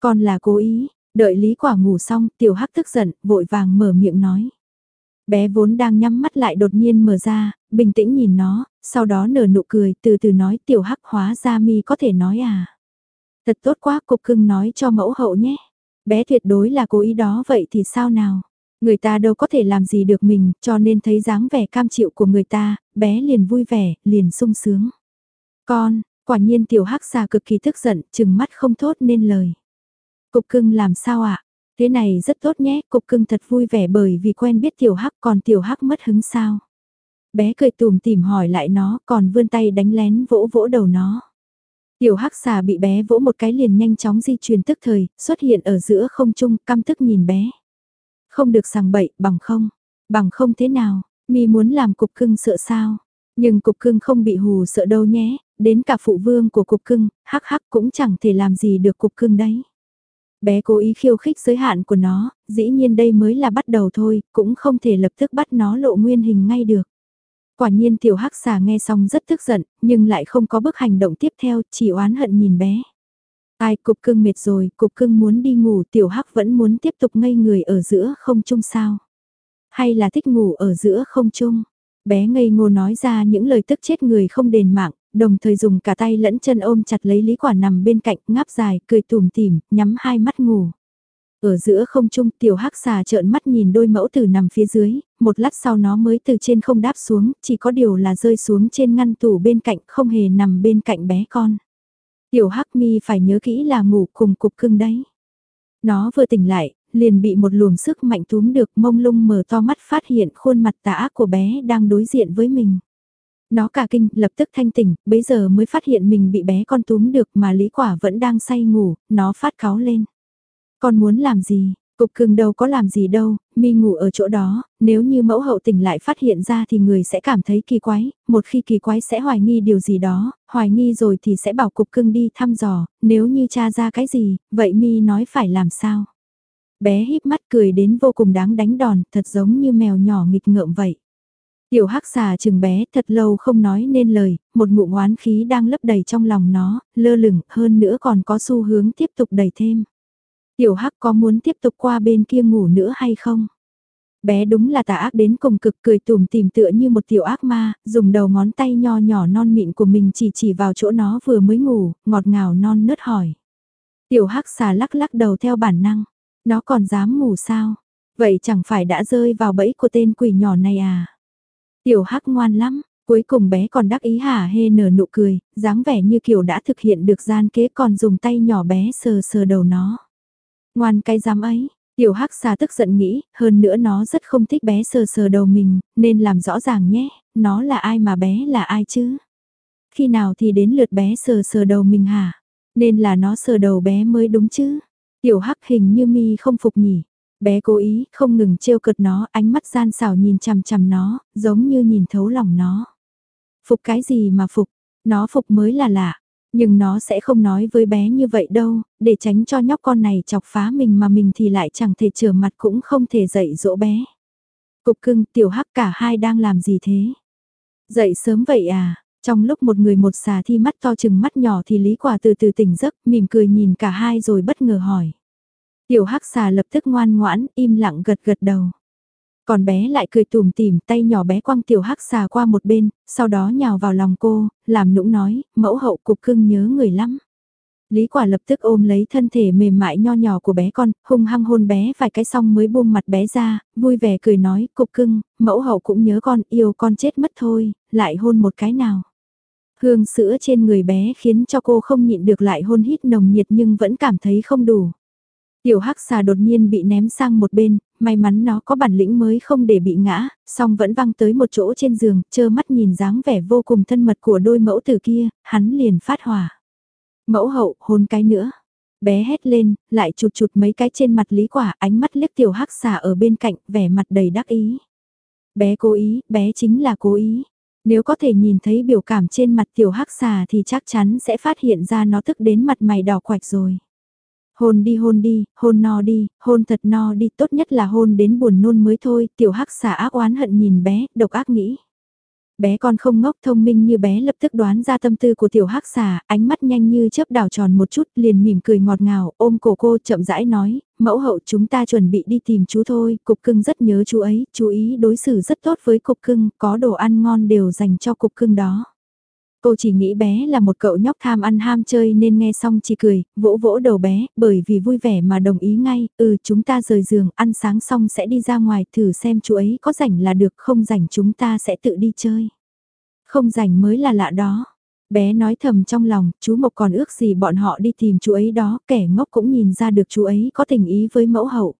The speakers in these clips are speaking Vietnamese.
Con là cố ý, đợi Lý Quả ngủ xong, tiểu hắc tức giận, vội vàng mở miệng nói. Bé vốn đang nhắm mắt lại đột nhiên mở ra, bình tĩnh nhìn nó, sau đó nở nụ cười, từ từ nói tiểu hắc hóa ra mi có thể nói à. Thật tốt quá, cục cưng nói cho mẫu hậu nhé. Bé tuyệt đối là cố ý đó vậy thì sao nào? Người ta đâu có thể làm gì được mình, cho nên thấy dáng vẻ cam chịu của người ta, bé liền vui vẻ, liền sung sướng. Con, quả nhiên tiểu hắc xà cực kỳ tức giận, chừng mắt không thốt nên lời. Cục cưng làm sao ạ? À? Thế này rất tốt nhé, cục cưng thật vui vẻ bởi vì quen biết tiểu hắc còn tiểu hắc mất hứng sao. Bé cười tùm tìm hỏi lại nó còn vươn tay đánh lén vỗ vỗ đầu nó. Tiểu hắc xà bị bé vỗ một cái liền nhanh chóng di chuyển tức thời, xuất hiện ở giữa không trung, căm tức nhìn bé. Không được sằng bậy, bằng không, bằng không thế nào, mi muốn làm cục cưng sợ sao. Nhưng cục cưng không bị hù sợ đâu nhé, đến cả phụ vương của cục cưng, hắc hắc cũng chẳng thể làm gì được cục cưng đấy. Bé cố ý khiêu khích giới hạn của nó, dĩ nhiên đây mới là bắt đầu thôi, cũng không thể lập tức bắt nó lộ nguyên hình ngay được. Quả nhiên tiểu hắc xà nghe xong rất tức giận, nhưng lại không có bước hành động tiếp theo, chỉ oán hận nhìn bé. Ai cục cưng mệt rồi, cục cưng muốn đi ngủ, tiểu hắc vẫn muốn tiếp tục ngây người ở giữa không chung sao. Hay là thích ngủ ở giữa không chung. Bé ngây ngô nói ra những lời tức chết người không đền mạng, đồng thời dùng cả tay lẫn chân ôm chặt lấy Lý Quả nằm bên cạnh, ngáp dài, cười tủm tỉm, nhắm hai mắt ngủ. Ở giữa không trung tiểu hắc xà trợn mắt nhìn đôi mẫu tử nằm phía dưới, một lát sau nó mới từ trên không đáp xuống, chỉ có điều là rơi xuống trên ngăn tủ bên cạnh không hề nằm bên cạnh bé con. Tiểu hắc mi phải nhớ kỹ là ngủ cùng cục cưng đấy. Nó vừa tỉnh lại, liền bị một luồng sức mạnh túm được mông lung mở to mắt phát hiện khuôn mặt tả của bé đang đối diện với mình. Nó cả kinh, lập tức thanh tỉnh, bấy giờ mới phát hiện mình bị bé con túm được mà Lý Quả vẫn đang say ngủ, nó phát cáo lên. Con muốn làm gì? Cục cưng đâu có làm gì đâu, mi ngủ ở chỗ đó, nếu như mẫu hậu tỉnh lại phát hiện ra thì người sẽ cảm thấy kỳ quái, một khi kỳ quái sẽ hoài nghi điều gì đó, hoài nghi rồi thì sẽ bảo cục cưng đi thăm dò, nếu như cha ra cái gì, vậy mi nói phải làm sao? Bé híp mắt cười đến vô cùng đáng đánh đòn, thật giống như mèo nhỏ nghịch ngợm vậy. Tiểu hắc xà chừng bé thật lâu không nói nên lời, một ngụm oán khí đang lấp đầy trong lòng nó, lơ lửng hơn nữa còn có xu hướng tiếp tục đầy thêm. Tiểu hắc có muốn tiếp tục qua bên kia ngủ nữa hay không? Bé đúng là tà ác đến cùng cực cười tùm tìm tựa như một tiểu ác ma, dùng đầu ngón tay nho nhỏ non mịn của mình chỉ chỉ vào chỗ nó vừa mới ngủ, ngọt ngào non nớt hỏi. Tiểu hắc xà lắc lắc đầu theo bản năng, nó còn dám ngủ sao? Vậy chẳng phải đã rơi vào bẫy của tên quỷ nhỏ này à? Tiểu hắc ngoan lắm, cuối cùng bé còn đắc ý hả hê nở nụ cười, dáng vẻ như kiểu đã thực hiện được gian kế còn dùng tay nhỏ bé sờ sờ đầu nó. Ngoan cái dám ấy, tiểu hắc xà tức giận nghĩ, hơn nữa nó rất không thích bé sờ sờ đầu mình, nên làm rõ ràng nhé, nó là ai mà bé là ai chứ? Khi nào thì đến lượt bé sờ sờ đầu mình hả? Nên là nó sờ đầu bé mới đúng chứ? Tiểu hắc hình như mi không phục nhỉ? Bé cố ý không ngừng trêu cợt nó, ánh mắt gian xảo nhìn chằm chằm nó, giống như nhìn thấu lòng nó. Phục cái gì mà phục? Nó phục mới là lạ. Nhưng nó sẽ không nói với bé như vậy đâu, để tránh cho nhóc con này chọc phá mình mà mình thì lại chẳng thể trở mặt cũng không thể dạy dỗ bé. Cục cưng tiểu hắc cả hai đang làm gì thế? Dậy sớm vậy à? Trong lúc một người một xà thi mắt to chừng mắt nhỏ thì Lý Quả từ từ tỉnh giấc, mỉm cười nhìn cả hai rồi bất ngờ hỏi. Tiểu hắc xà lập tức ngoan ngoãn, im lặng gật gật đầu. Còn bé lại cười tùm tìm tay nhỏ bé quăng tiểu hắc xà qua một bên, sau đó nhào vào lòng cô, làm nũng nói, mẫu hậu cục cưng nhớ người lắm. Lý quả lập tức ôm lấy thân thể mềm mại nho nhỏ của bé con, hung hăng hôn bé vài cái xong mới buông mặt bé ra, vui vẻ cười nói, cục cưng, mẫu hậu cũng nhớ con, yêu con chết mất thôi, lại hôn một cái nào. Hương sữa trên người bé khiến cho cô không nhịn được lại hôn hít nồng nhiệt nhưng vẫn cảm thấy không đủ. Tiểu hắc xà đột nhiên bị ném sang một bên, may mắn nó có bản lĩnh mới không để bị ngã, song vẫn văng tới một chỗ trên giường, chơ mắt nhìn dáng vẻ vô cùng thân mật của đôi mẫu tử kia, hắn liền phát hỏa. Mẫu hậu, hôn cái nữa. Bé hét lên, lại chụt chụt mấy cái trên mặt lý quả, ánh mắt liếc tiểu hắc xà ở bên cạnh, vẻ mặt đầy đắc ý. Bé cố ý, bé chính là cố ý. Nếu có thể nhìn thấy biểu cảm trên mặt tiểu hắc xà thì chắc chắn sẽ phát hiện ra nó tức đến mặt mày đỏ quạch rồi. Hôn đi hôn đi, hôn no đi, hôn thật no đi, tốt nhất là hôn đến buồn nôn mới thôi, tiểu hắc xà ác oán hận nhìn bé, độc ác nghĩ. Bé con không ngốc thông minh như bé lập tức đoán ra tâm tư của tiểu hắc xà, ánh mắt nhanh như chớp đảo tròn một chút liền mỉm cười ngọt ngào, ôm cổ cô chậm rãi nói, mẫu hậu chúng ta chuẩn bị đi tìm chú thôi, cục cưng rất nhớ chú ấy, chú ý đối xử rất tốt với cục cưng, có đồ ăn ngon đều dành cho cục cưng đó. Cô chỉ nghĩ bé là một cậu nhóc tham ăn ham chơi nên nghe xong chỉ cười, vỗ vỗ đầu bé, bởi vì vui vẻ mà đồng ý ngay, ừ chúng ta rời giường, ăn sáng xong sẽ đi ra ngoài thử xem chú ấy có rảnh là được, không rảnh chúng ta sẽ tự đi chơi. Không rảnh mới là lạ đó. Bé nói thầm trong lòng, chú Mộc còn ước gì bọn họ đi tìm chú ấy đó, kẻ ngốc cũng nhìn ra được chú ấy có tình ý với mẫu hậu.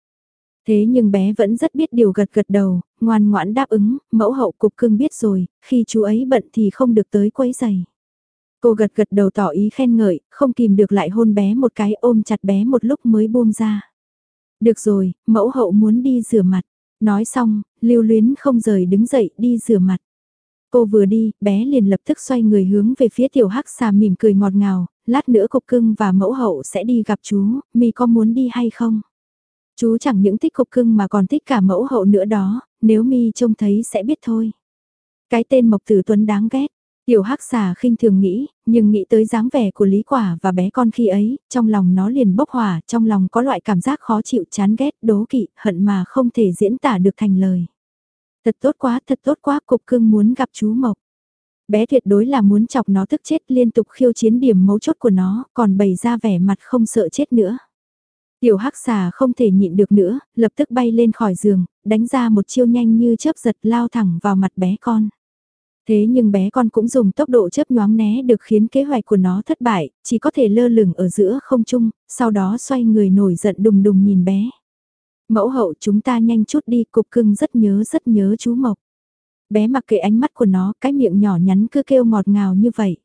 Thế nhưng bé vẫn rất biết điều gật gật đầu, ngoan ngoãn đáp ứng, mẫu hậu cục cưng biết rồi, khi chú ấy bận thì không được tới quấy giày. Cô gật gật đầu tỏ ý khen ngợi, không kìm được lại hôn bé một cái ôm chặt bé một lúc mới buông ra. Được rồi, mẫu hậu muốn đi rửa mặt. Nói xong, lưu luyến không rời đứng dậy đi rửa mặt. Cô vừa đi, bé liền lập tức xoay người hướng về phía tiểu hắc xà mỉm cười ngọt ngào, lát nữa cục cưng và mẫu hậu sẽ đi gặp chú, mi có muốn đi hay không? Chú chẳng những thích cục cưng mà còn thích cả mẫu hậu nữa đó, nếu mi trông thấy sẽ biết thôi. Cái tên Mộc Tử Tuấn đáng ghét. Tiểu hắc xà khinh thường nghĩ, nhưng nghĩ tới dáng vẻ của Lý Quả và bé con khi ấy, trong lòng nó liền bốc hỏa, trong lòng có loại cảm giác khó chịu chán ghét, đố kỵ, hận mà không thể diễn tả được thành lời. Thật tốt quá, thật tốt quá, cục cưng muốn gặp chú Mộc. Bé tuyệt đối là muốn chọc nó tức chết liên tục khiêu chiến điểm mấu chốt của nó, còn bày ra vẻ mặt không sợ chết nữa. Tiểu hắc xà không thể nhịn được nữa, lập tức bay lên khỏi giường, đánh ra một chiêu nhanh như chớp giật lao thẳng vào mặt bé con. Thế nhưng bé con cũng dùng tốc độ chớp nhoáng né được khiến kế hoạch của nó thất bại, chỉ có thể lơ lửng ở giữa không trung, sau đó xoay người nổi giận đùng đùng nhìn bé. Mẫu hậu chúng ta nhanh chút đi, cục cưng rất nhớ rất nhớ chú Mộc. Bé mặc kệ ánh mắt của nó, cái miệng nhỏ nhắn cứ kêu ngọt ngào như vậy.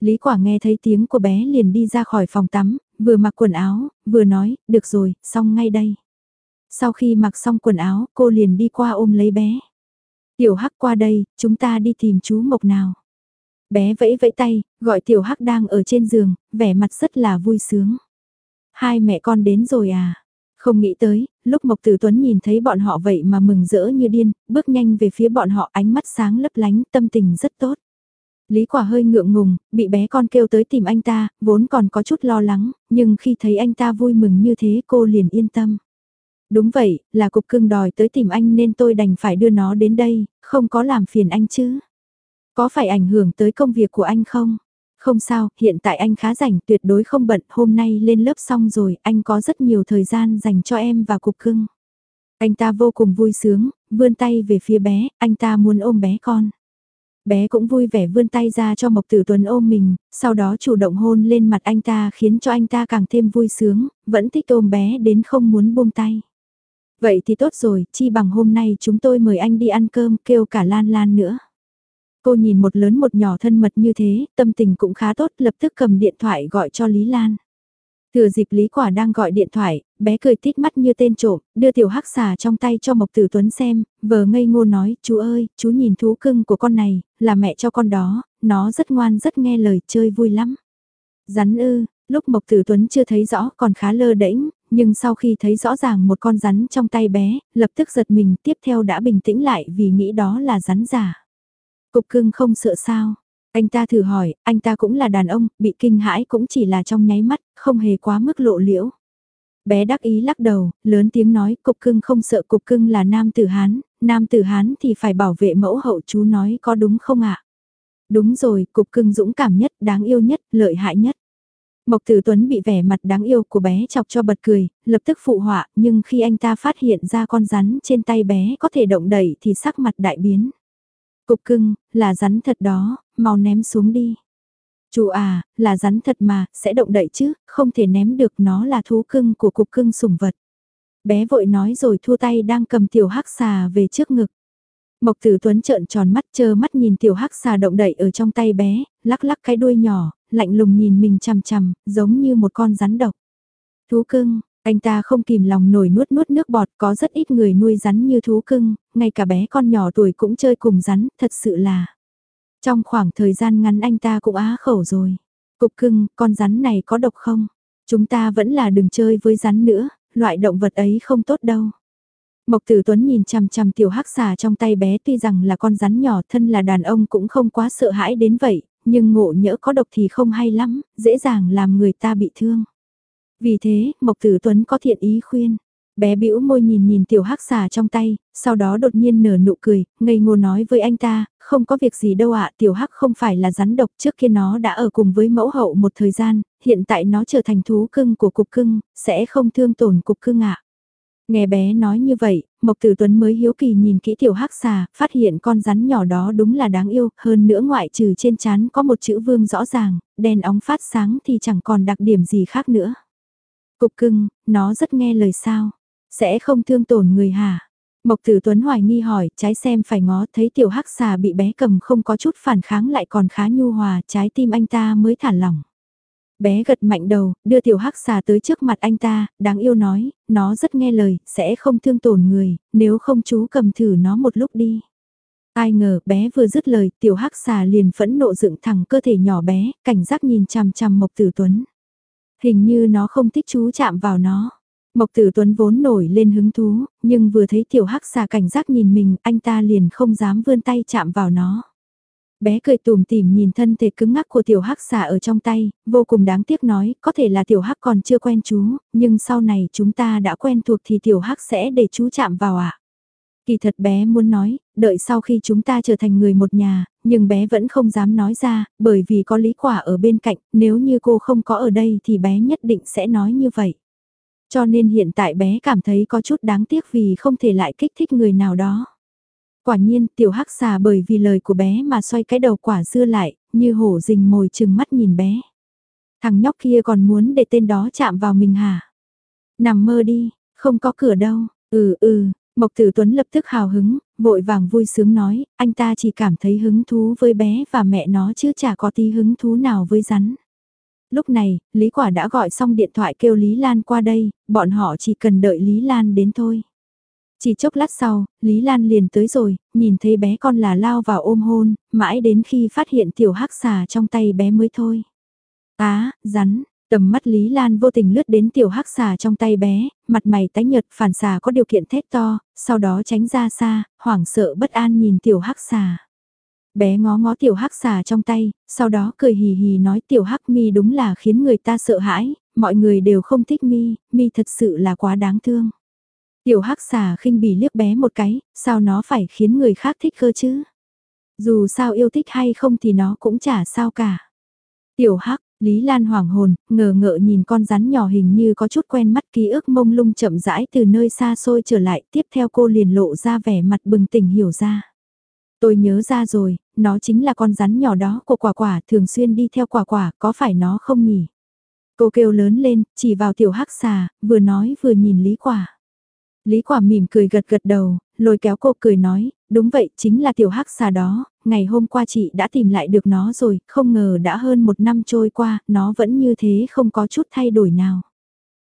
Lý quả nghe thấy tiếng của bé liền đi ra khỏi phòng tắm, vừa mặc quần áo, vừa nói, được rồi, xong ngay đây. Sau khi mặc xong quần áo, cô liền đi qua ôm lấy bé. Tiểu Hắc qua đây, chúng ta đi tìm chú Mộc nào. Bé vẫy vẫy tay, gọi Tiểu Hắc đang ở trên giường, vẻ mặt rất là vui sướng. Hai mẹ con đến rồi à? Không nghĩ tới, lúc Mộc Tử Tuấn nhìn thấy bọn họ vậy mà mừng rỡ như điên, bước nhanh về phía bọn họ ánh mắt sáng lấp lánh, tâm tình rất tốt. Lý quả hơi ngượng ngùng, bị bé con kêu tới tìm anh ta, vốn còn có chút lo lắng, nhưng khi thấy anh ta vui mừng như thế cô liền yên tâm. Đúng vậy, là cục cưng đòi tới tìm anh nên tôi đành phải đưa nó đến đây, không có làm phiền anh chứ. Có phải ảnh hưởng tới công việc của anh không? Không sao, hiện tại anh khá rảnh, tuyệt đối không bận, hôm nay lên lớp xong rồi, anh có rất nhiều thời gian dành cho em và cục cưng. Anh ta vô cùng vui sướng, vươn tay về phía bé, anh ta muốn ôm bé con. Bé cũng vui vẻ vươn tay ra cho Mộc Tử Tuấn ôm mình, sau đó chủ động hôn lên mặt anh ta khiến cho anh ta càng thêm vui sướng, vẫn thích ôm bé đến không muốn buông tay. Vậy thì tốt rồi, chi bằng hôm nay chúng tôi mời anh đi ăn cơm kêu cả Lan Lan nữa. Cô nhìn một lớn một nhỏ thân mật như thế, tâm tình cũng khá tốt, lập tức cầm điện thoại gọi cho Lý Lan. Thừa dịp Lý Quả đang gọi điện thoại, bé cười tít mắt như tên trộm, đưa tiểu hắc xà trong tay cho Mộc Tử Tuấn xem, vờ ngây ngô nói, chú ơi, chú nhìn thú cưng của con này, là mẹ cho con đó, nó rất ngoan rất nghe lời chơi vui lắm. Rắn ư, lúc Mộc Tử Tuấn chưa thấy rõ còn khá lơ đễnh, nhưng sau khi thấy rõ ràng một con rắn trong tay bé, lập tức giật mình tiếp theo đã bình tĩnh lại vì nghĩ đó là rắn giả. Cục cưng không sợ sao? Anh ta thử hỏi, anh ta cũng là đàn ông, bị kinh hãi cũng chỉ là trong nháy mắt, không hề quá mức lộ liễu. Bé đắc ý lắc đầu, lớn tiếng nói, cục cưng không sợ cục cưng là nam tử Hán, nam tử Hán thì phải bảo vệ mẫu hậu chú nói có đúng không ạ? Đúng rồi, cục cưng dũng cảm nhất, đáng yêu nhất, lợi hại nhất. Mộc Tử Tuấn bị vẻ mặt đáng yêu của bé chọc cho bật cười, lập tức phụ họa, nhưng khi anh ta phát hiện ra con rắn trên tay bé có thể động đẩy thì sắc mặt đại biến. Cục cưng, là rắn thật đó, mau ném xuống đi. Chú à, là rắn thật mà, sẽ động đậy chứ, không thể ném được nó là thú cưng của cục cưng sủng vật. Bé vội nói rồi thua tay đang cầm tiểu hắc xà về trước ngực. Mộc Tử Tuấn trợn tròn mắt chơ mắt nhìn tiểu hắc xà động đậy ở trong tay bé, lắc lắc cái đuôi nhỏ, lạnh lùng nhìn mình chằm chằm, giống như một con rắn độc. Thú cưng, anh ta không kìm lòng nổi nuốt nuốt nước bọt, có rất ít người nuôi rắn như thú cưng, ngay cả bé con nhỏ tuổi cũng chơi cùng rắn, thật sự là. Trong khoảng thời gian ngắn anh ta cũng á khẩu rồi. Cục cưng, con rắn này có độc không? Chúng ta vẫn là đừng chơi với rắn nữa, loại động vật ấy không tốt đâu. Mộc Tử Tuấn nhìn chằm chằm tiểu hắc xà trong tay bé tuy rằng là con rắn nhỏ thân là đàn ông cũng không quá sợ hãi đến vậy, nhưng ngộ nhỡ có độc thì không hay lắm, dễ dàng làm người ta bị thương. Vì thế, Mộc Tử Tuấn có thiện ý khuyên. Bé bĩu môi nhìn nhìn tiểu hắc xà trong tay, sau đó đột nhiên nở nụ cười, ngây ngô nói với anh ta, không có việc gì đâu ạ, tiểu hắc không phải là rắn độc trước kia nó đã ở cùng với mẫu hậu một thời gian, hiện tại nó trở thành thú cưng của cục cưng, sẽ không thương tổn cục cưng ạ. Nghe bé nói như vậy, Mộc Tử Tuấn mới hiếu kỳ nhìn kỹ tiểu hắc xà, phát hiện con rắn nhỏ đó đúng là đáng yêu, hơn nữa ngoại trừ trên chán có một chữ vương rõ ràng, đèn óng phát sáng thì chẳng còn đặc điểm gì khác nữa. Cục cưng, nó rất nghe lời sao, sẽ không thương tổn người hả? Mộc Tử Tuấn hoài nghi hỏi, trái xem phải ngó, thấy tiểu hắc xà bị bé cầm không có chút phản kháng lại còn khá nhu hòa, trái tim anh ta mới thả lỏng. Bé gật mạnh đầu, đưa tiểu hắc xà tới trước mặt anh ta, đáng yêu nói, nó rất nghe lời, sẽ không thương tổn người, nếu không chú cầm thử nó một lúc đi. Ai ngờ bé vừa dứt lời, tiểu hắc xà liền phẫn nộ dựng thẳng cơ thể nhỏ bé, cảnh giác nhìn chằm chằm Mộc Tử Tuấn. Hình như nó không thích chú chạm vào nó. Mộc Tử Tuấn vốn nổi lên hứng thú, nhưng vừa thấy tiểu hắc xà cảnh giác nhìn mình, anh ta liền không dám vươn tay chạm vào nó. Bé cười tùm tìm nhìn thân thể cứng ngắc của tiểu hắc xà ở trong tay, vô cùng đáng tiếc nói, có thể là tiểu hắc còn chưa quen chú, nhưng sau này chúng ta đã quen thuộc thì tiểu hắc sẽ để chú chạm vào ạ. À? Kỳ thật bé muốn nói, đợi sau khi chúng ta trở thành người một nhà, nhưng bé vẫn không dám nói ra, bởi vì có lý quả ở bên cạnh, nếu như cô không có ở đây thì bé nhất định sẽ nói như vậy. Cho nên hiện tại bé cảm thấy có chút đáng tiếc vì không thể lại kích thích người nào đó. Quả nhiên, tiểu hắc xà bởi vì lời của bé mà xoay cái đầu quả dưa lại, như hổ rình mồi chừng mắt nhìn bé. Thằng nhóc kia còn muốn để tên đó chạm vào mình hả? Nằm mơ đi, không có cửa đâu, ừ ừ, Mộc Tử Tuấn lập tức hào hứng, vội vàng vui sướng nói, anh ta chỉ cảm thấy hứng thú với bé và mẹ nó chứ chả có tí hứng thú nào với rắn. Lúc này, Lý Quả đã gọi xong điện thoại kêu Lý Lan qua đây, bọn họ chỉ cần đợi Lý Lan đến thôi. Chỉ chốc lát sau, Lý Lan liền tới rồi, nhìn thấy bé con là lao vào ôm hôn, mãi đến khi phát hiện tiểu hắc xà trong tay bé mới thôi. Á, rắn, tầm mắt Lý Lan vô tình lướt đến tiểu hắc xà trong tay bé, mặt mày tái nhợt phản xà có điều kiện thét to, sau đó tránh ra xa, hoảng sợ bất an nhìn tiểu hắc xà. Bé ngó ngó tiểu hắc xà trong tay, sau đó cười hì hì nói tiểu hắc mi đúng là khiến người ta sợ hãi, mọi người đều không thích mi, mi thật sự là quá đáng thương. Tiểu hắc xà khinh bỉ liếc bé một cái, sao nó phải khiến người khác thích cơ chứ? Dù sao yêu thích hay không thì nó cũng chả sao cả. Tiểu hắc, Lý Lan hoảng hồn, ngờ ngợ nhìn con rắn nhỏ hình như có chút quen mắt ký ức mông lung chậm rãi từ nơi xa xôi trở lại, tiếp theo cô liền lộ ra vẻ mặt bừng tỉnh hiểu ra. Tôi nhớ ra rồi, nó chính là con rắn nhỏ đó của quả quả thường xuyên đi theo quả quả, có phải nó không nhỉ? Cô kêu lớn lên, chỉ vào tiểu hắc xà, vừa nói vừa nhìn Lý Quả. Lý Quả mỉm cười gật gật đầu, lôi kéo cô cười nói, đúng vậy, chính là tiểu hắc xà đó, ngày hôm qua chị đã tìm lại được nó rồi, không ngờ đã hơn một năm trôi qua, nó vẫn như thế không có chút thay đổi nào.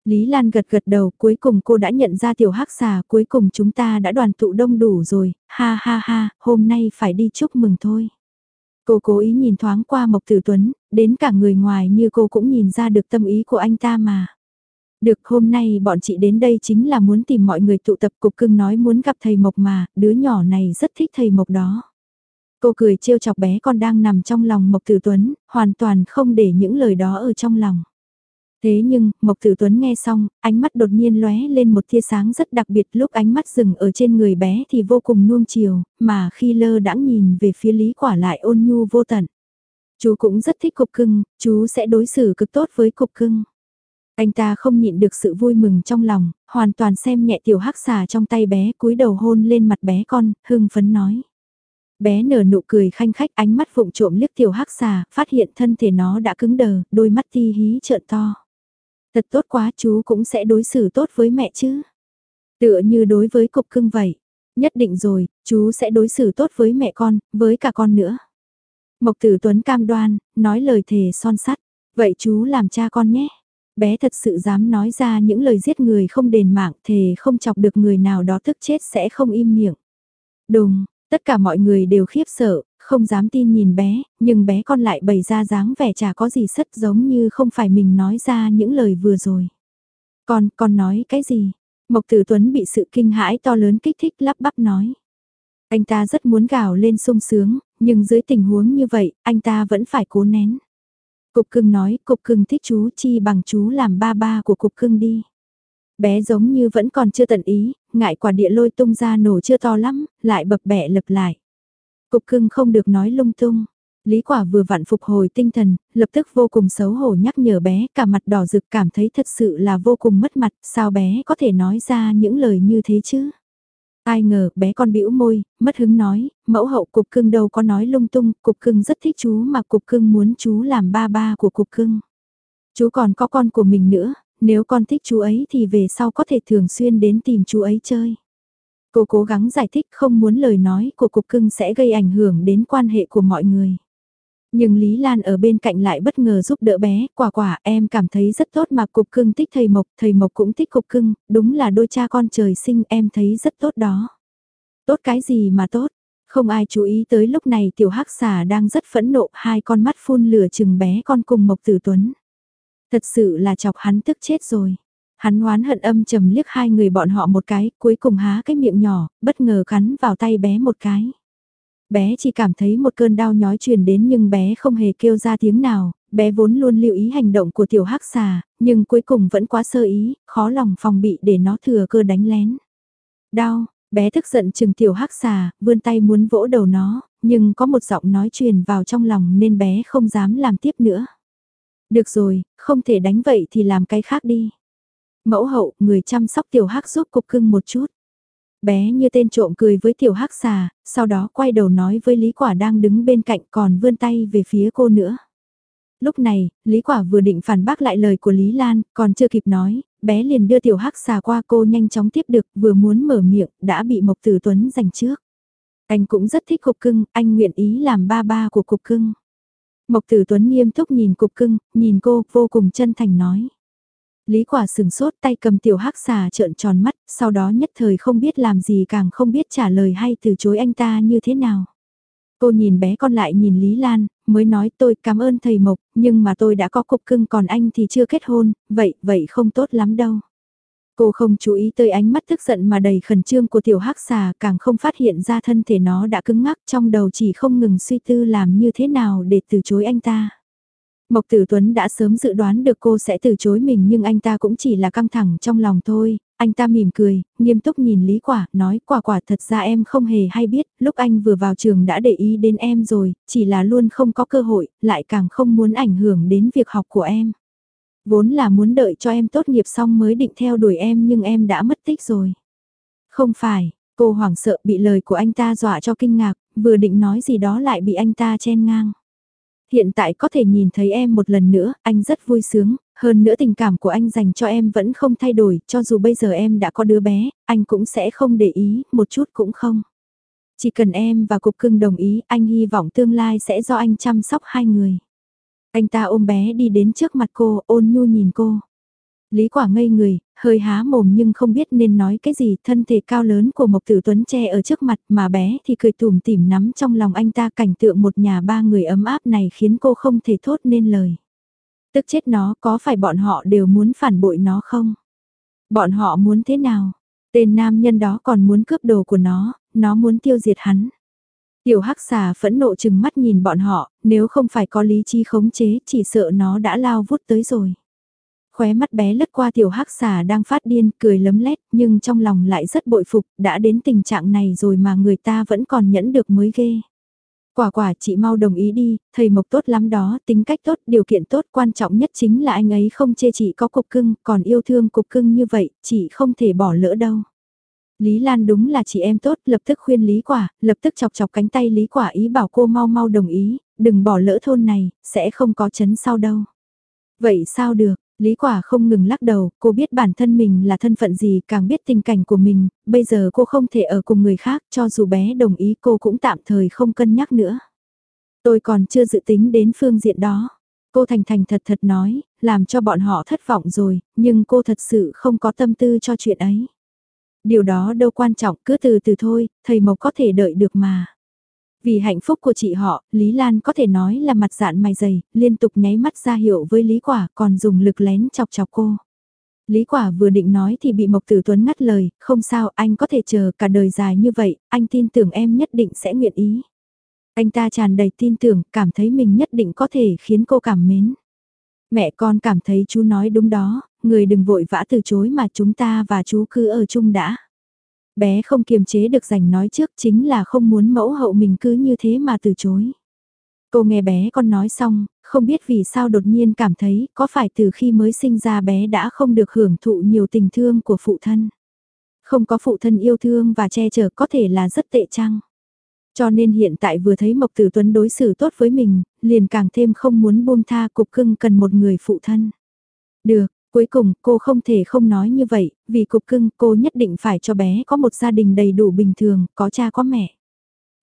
Lý Lan gật gật đầu, cuối cùng cô đã nhận ra tiểu hắc xà, cuối cùng chúng ta đã đoàn tụ đông đủ rồi, ha ha ha, hôm nay phải đi chúc mừng thôi. Cô cố ý nhìn thoáng qua Mộc Tử Tuấn, đến cả người ngoài như cô cũng nhìn ra được tâm ý của anh ta mà. Được hôm nay bọn chị đến đây chính là muốn tìm mọi người tụ tập cục cưng nói muốn gặp thầy Mộc mà, đứa nhỏ này rất thích thầy Mộc đó. Cô cười trêu chọc bé con đang nằm trong lòng Mộc Tử Tuấn, hoàn toàn không để những lời đó ở trong lòng. Thế nhưng, Mộc Tử Tuấn nghe xong, ánh mắt đột nhiên lóe lên một tia sáng rất đặc biệt lúc ánh mắt dừng ở trên người bé thì vô cùng nuông chiều, mà khi lơ đãng nhìn về phía Lý Quả lại ôn nhu vô tận. Chú cũng rất thích cục cưng, chú sẽ đối xử cực tốt với cục cưng. Anh ta không nhịn được sự vui mừng trong lòng, hoàn toàn xem nhẹ tiểu hắc xà trong tay bé cúi đầu hôn lên mặt bé con, hưng phấn nói. Bé nở nụ cười khanh khách ánh mắt vụng trộm liếc tiểu hắc xà, phát hiện thân thể nó đã cứng đờ, đôi mắt ti hí trợn to. Thật tốt quá chú cũng sẽ đối xử tốt với mẹ chứ. Tựa như đối với cục cưng vậy. Nhất định rồi, chú sẽ đối xử tốt với mẹ con, với cả con nữa. Mộc tử Tuấn cam đoan, nói lời thề son sắt. Vậy chú làm cha con nhé. Bé thật sự dám nói ra những lời giết người không đền mạng thề không chọc được người nào đó thức chết sẽ không im miệng. Đùng, tất cả mọi người đều khiếp sợ, không dám tin nhìn bé, nhưng bé con lại bày ra dáng vẻ chả có gì sất giống như không phải mình nói ra những lời vừa rồi. Con, con nói cái gì? Mộc Tử Tuấn bị sự kinh hãi to lớn kích thích lắp bắp nói. Anh ta rất muốn gào lên sung sướng, nhưng dưới tình huống như vậy, anh ta vẫn phải cố nén. Cục cưng nói, cục cưng thích chú chi bằng chú làm ba ba của cục cưng đi. Bé giống như vẫn còn chưa tận ý, ngại quả địa lôi tung ra nổ chưa to lắm, lại bập bẹ lập lại. Cục cưng không được nói lung tung. Lý quả vừa vặn phục hồi tinh thần, lập tức vô cùng xấu hổ nhắc nhở bé, cả mặt đỏ rực cảm thấy thật sự là vô cùng mất mặt, sao bé có thể nói ra những lời như thế chứ? Ai ngờ, bé con bĩu môi, mất hứng nói, mẫu hậu cục cưng đâu có nói lung tung, cục cưng rất thích chú mà cục cưng muốn chú làm ba ba của cục cưng. Chú còn có con của mình nữa, nếu con thích chú ấy thì về sau có thể thường xuyên đến tìm chú ấy chơi. Cô cố gắng giải thích không muốn lời nói của cục cưng sẽ gây ảnh hưởng đến quan hệ của mọi người. Nhưng Lý Lan ở bên cạnh lại bất ngờ giúp đỡ bé, quả quả em cảm thấy rất tốt mà cục cưng thích thầy Mộc, thầy Mộc cũng thích cục cưng, đúng là đôi cha con trời sinh em thấy rất tốt đó. Tốt cái gì mà tốt, không ai chú ý tới lúc này tiểu hắc xà đang rất phẫn nộ, hai con mắt phun lửa chừng bé con cùng Mộc Tử Tuấn. Thật sự là chọc hắn tức chết rồi. Hắn oán hận âm trầm liếc hai người bọn họ một cái, cuối cùng há cái miệng nhỏ, bất ngờ cắn vào tay bé một cái. Bé chỉ cảm thấy một cơn đau nhói truyền đến nhưng bé không hề kêu ra tiếng nào, bé vốn luôn lưu ý hành động của tiểu hắc xà, nhưng cuối cùng vẫn quá sơ ý, khó lòng phòng bị để nó thừa cơ đánh lén. Đau, bé tức giận chừng tiểu hắc xà, vươn tay muốn vỗ đầu nó, nhưng có một giọng nói truyền vào trong lòng nên bé không dám làm tiếp nữa. Được rồi, không thể đánh vậy thì làm cái khác đi. Mẫu hậu, người chăm sóc tiểu hắc giúp cục cưng một chút. Bé như tên trộm cười với tiểu hắc xà, sau đó quay đầu nói với Lý Quả đang đứng bên cạnh còn vươn tay về phía cô nữa. Lúc này, Lý Quả vừa định phản bác lại lời của Lý Lan, còn chưa kịp nói, bé liền đưa tiểu hắc xà qua cô nhanh chóng tiếp được, vừa muốn mở miệng, đã bị Mộc Tử Tuấn giành trước. Anh cũng rất thích cục cưng, anh nguyện ý làm ba ba của cục cưng. Mộc Tử Tuấn nghiêm túc nhìn cục cưng, nhìn cô, vô cùng chân thành nói. Lý quả sừng sốt tay cầm tiểu hắc xà trợn tròn mắt, sau đó nhất thời không biết làm gì càng không biết trả lời hay từ chối anh ta như thế nào. Cô nhìn bé con lại nhìn Lý Lan, mới nói tôi cảm ơn thầy Mộc, nhưng mà tôi đã có cục cưng còn anh thì chưa kết hôn, vậy, vậy không tốt lắm đâu. Cô không chú ý tới ánh mắt tức giận mà đầy khẩn trương của tiểu hắc xà càng không phát hiện ra thân thể nó đã cứng ngắc trong đầu chỉ không ngừng suy tư làm như thế nào để từ chối anh ta. Mộc Tử Tuấn đã sớm dự đoán được cô sẽ từ chối mình nhưng anh ta cũng chỉ là căng thẳng trong lòng thôi, anh ta mỉm cười, nghiêm túc nhìn Lý Quả, nói quả quả thật ra em không hề hay biết, lúc anh vừa vào trường đã để ý đến em rồi, chỉ là luôn không có cơ hội, lại càng không muốn ảnh hưởng đến việc học của em. Vốn là muốn đợi cho em tốt nghiệp xong mới định theo đuổi em nhưng em đã mất tích rồi. Không phải, cô hoảng sợ bị lời của anh ta dọa cho kinh ngạc, vừa định nói gì đó lại bị anh ta chen ngang. Hiện tại có thể nhìn thấy em một lần nữa, anh rất vui sướng, hơn nữa tình cảm của anh dành cho em vẫn không thay đổi, cho dù bây giờ em đã có đứa bé, anh cũng sẽ không để ý, một chút cũng không. Chỉ cần em và cục cưng đồng ý, anh hy vọng tương lai sẽ do anh chăm sóc hai người. Anh ta ôm bé đi đến trước mặt cô, ôn nhu nhìn cô. Lý quả ngây người, hơi há mồm nhưng không biết nên nói cái gì, thân thể cao lớn của Mộc Tử Tuấn che ở trước mặt mà bé thì cười tủm tỉm nắm trong lòng anh ta cảnh tượng một nhà ba người ấm áp này khiến cô không thể thốt nên lời. Tức chết nó có phải bọn họ đều muốn phản bội nó không? Bọn họ muốn thế nào? Tên nam nhân đó còn muốn cướp đồ của nó, nó muốn tiêu diệt hắn. Tiểu hắc xà phẫn nộ chừng mắt nhìn bọn họ, nếu không phải có lý trí khống chế chỉ sợ nó đã lao vút tới rồi. Khóe mắt bé lướt qua tiểu hắc xà đang phát điên, cười lấm lét, nhưng trong lòng lại rất bội phục, đã đến tình trạng này rồi mà người ta vẫn còn nhẫn được mới ghê. Quả quả chị mau đồng ý đi, thầy Mộc tốt lắm đó, tính cách tốt, điều kiện tốt, quan trọng nhất chính là anh ấy không chê chị có cục cưng, còn yêu thương cục cưng như vậy, chị không thể bỏ lỡ đâu. Lý Lan đúng là chị em tốt, lập tức khuyên Lý Quả, lập tức chọc chọc cánh tay Lý Quả ý bảo cô mau mau đồng ý, đừng bỏ lỡ thôn này, sẽ không có chấn sau đâu. Vậy sao được, Lý quả không ngừng lắc đầu, cô biết bản thân mình là thân phận gì, càng biết tình cảnh của mình, bây giờ cô không thể ở cùng người khác, cho dù bé đồng ý cô cũng tạm thời không cân nhắc nữa. Tôi còn chưa dự tính đến phương diện đó. Cô thành thành thật thật nói, làm cho bọn họ thất vọng rồi, nhưng cô thật sự không có tâm tư cho chuyện ấy. Điều đó đâu quan trọng, cứ từ từ thôi, thầy Mộc có thể đợi được mà. Vì hạnh phúc của chị họ, Lý Lan có thể nói là mặt dạn mày dày, liên tục nháy mắt ra hiệu với Lý Quả còn dùng lực lén chọc chọc cô. Lý quả vừa định nói thì bị Mộc Tử Tuấn ngắt lời, không sao, anh có thể chờ cả đời dài như vậy, anh tin tưởng em nhất định sẽ nguyện ý. Anh ta tràn đầy tin tưởng, cảm thấy mình nhất định có thể khiến cô cảm mến. Mẹ con cảm thấy chú nói đúng đó, người đừng vội vã từ chối mà chúng ta và chú cứ ở chung đã. Bé không kiềm chế được giành nói trước chính là không muốn mẫu hậu mình cứ như thế mà từ chối. Cô nghe bé con nói xong, không biết vì sao đột nhiên cảm thấy có phải từ khi mới sinh ra bé đã không được hưởng thụ nhiều tình thương của phụ thân. Không có phụ thân yêu thương và che chở có thể là rất tệ chăng? Cho nên hiện tại vừa thấy Mộc Tử Tuấn đối xử tốt với mình, liền càng thêm không muốn buông tha cục cưng cần một người phụ thân. Được, cuối cùng cô không thể không nói như vậy, vì cục cưng cô nhất định phải cho bé có một gia đình đầy đủ bình thường, có cha có mẹ.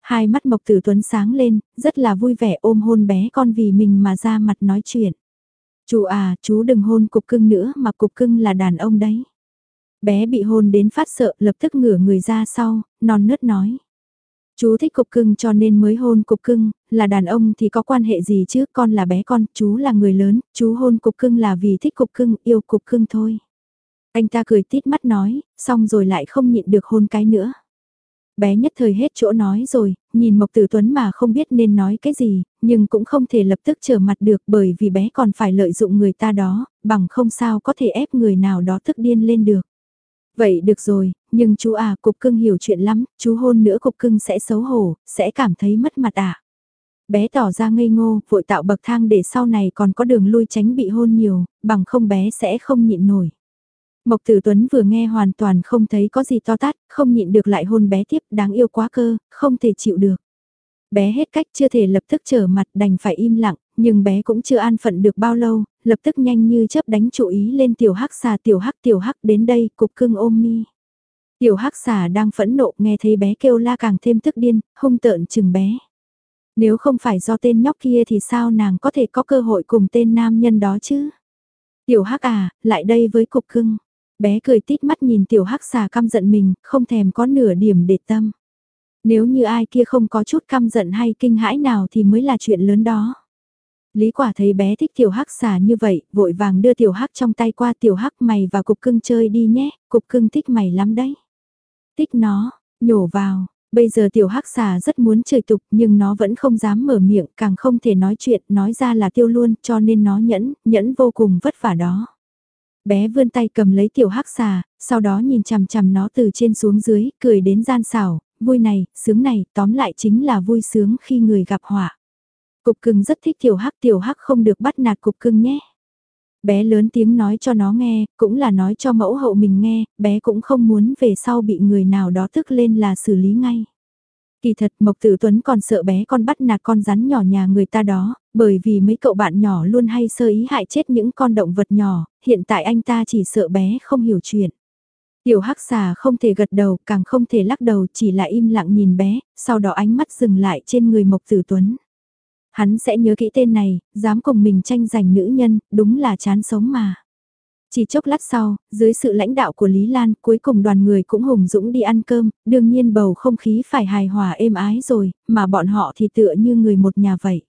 Hai mắt Mộc Tử Tuấn sáng lên, rất là vui vẻ ôm hôn bé con vì mình mà ra mặt nói chuyện. Chú à, chú đừng hôn cục cưng nữa mà cục cưng là đàn ông đấy. Bé bị hôn đến phát sợ lập tức ngửa người ra sau, non nớt nói. Chú thích cục cưng cho nên mới hôn cục cưng, là đàn ông thì có quan hệ gì chứ, con là bé con, chú là người lớn, chú hôn cục cưng là vì thích cục cưng, yêu cục cưng thôi. Anh ta cười tít mắt nói, xong rồi lại không nhịn được hôn cái nữa. Bé nhất thời hết chỗ nói rồi, nhìn Mộc Tử Tuấn mà không biết nên nói cái gì, nhưng cũng không thể lập tức trở mặt được bởi vì bé còn phải lợi dụng người ta đó, bằng không sao có thể ép người nào đó tức điên lên được. Vậy được rồi, nhưng chú à, cục cưng hiểu chuyện lắm, chú hôn nữa cục cưng sẽ xấu hổ, sẽ cảm thấy mất mặt à. Bé tỏ ra ngây ngô, vội tạo bậc thang để sau này còn có đường lui tránh bị hôn nhiều, bằng không bé sẽ không nhịn nổi. Mộc Tử Tuấn vừa nghe hoàn toàn không thấy có gì to tát, không nhịn được lại hôn bé tiếp, đáng yêu quá cơ, không thể chịu được. Bé hết cách chưa thể lập tức trở mặt đành phải im lặng, nhưng bé cũng chưa an phận được bao lâu, lập tức nhanh như chớp đánh chú ý lên tiểu hắc xà tiểu hắc tiểu hắc đến đây cục cưng ôm mi. Tiểu hắc xà đang phẫn nộ nghe thấy bé kêu la càng thêm tức điên, hung tợn chừng bé. Nếu không phải do tên nhóc kia thì sao nàng có thể có cơ hội cùng tên nam nhân đó chứ? Tiểu hắc à, lại đây với cục cưng. Bé cười tít mắt nhìn tiểu hắc xà căm giận mình, không thèm có nửa điểm để tâm. Nếu như ai kia không có chút căm giận hay kinh hãi nào thì mới là chuyện lớn đó. Lý quả thấy bé thích tiểu hắc xà như vậy, vội vàng đưa tiểu hắc trong tay qua tiểu hắc mày và cục cưng chơi đi nhé, cục cưng thích mày lắm đấy. Thích nó, nhổ vào, bây giờ tiểu hắc xà rất muốn trời tục nhưng nó vẫn không dám mở miệng, càng không thể nói chuyện, nói ra là tiêu luôn cho nên nó nhẫn, nhẫn vô cùng vất vả đó. Bé vươn tay cầm lấy tiểu hắc xà, sau đó nhìn chằm chằm nó từ trên xuống dưới, cười đến gian xảo, vui này, sướng này, tóm lại chính là vui sướng khi người gặp họa. Cục cưng rất thích tiểu hắc, tiểu hắc không được bắt nạt cục cưng nhé. Bé lớn tiếng nói cho nó nghe, cũng là nói cho mẫu hậu mình nghe, bé cũng không muốn về sau bị người nào đó tức lên là xử lý ngay. Kỳ thật Mộc Tử Tuấn còn sợ bé con bắt nạt con rắn nhỏ nhà người ta đó, bởi vì mấy cậu bạn nhỏ luôn hay sơ ý hại chết những con động vật nhỏ, hiện tại anh ta chỉ sợ bé không hiểu chuyện. Tiểu hắc xà không thể gật đầu, càng không thể lắc đầu, chỉ là im lặng nhìn bé, sau đó ánh mắt dừng lại trên người Mộc Tử Tuấn. Hắn sẽ nhớ kỹ tên này, dám cùng mình tranh giành nữ nhân, đúng là chán sống mà. Chỉ chốc lát sau, dưới sự lãnh đạo của Lý Lan, cuối cùng đoàn người cũng hùng dũng đi ăn cơm, đương nhiên bầu không khí phải hài hòa êm ái rồi, mà bọn họ thì tựa như người một nhà vậy.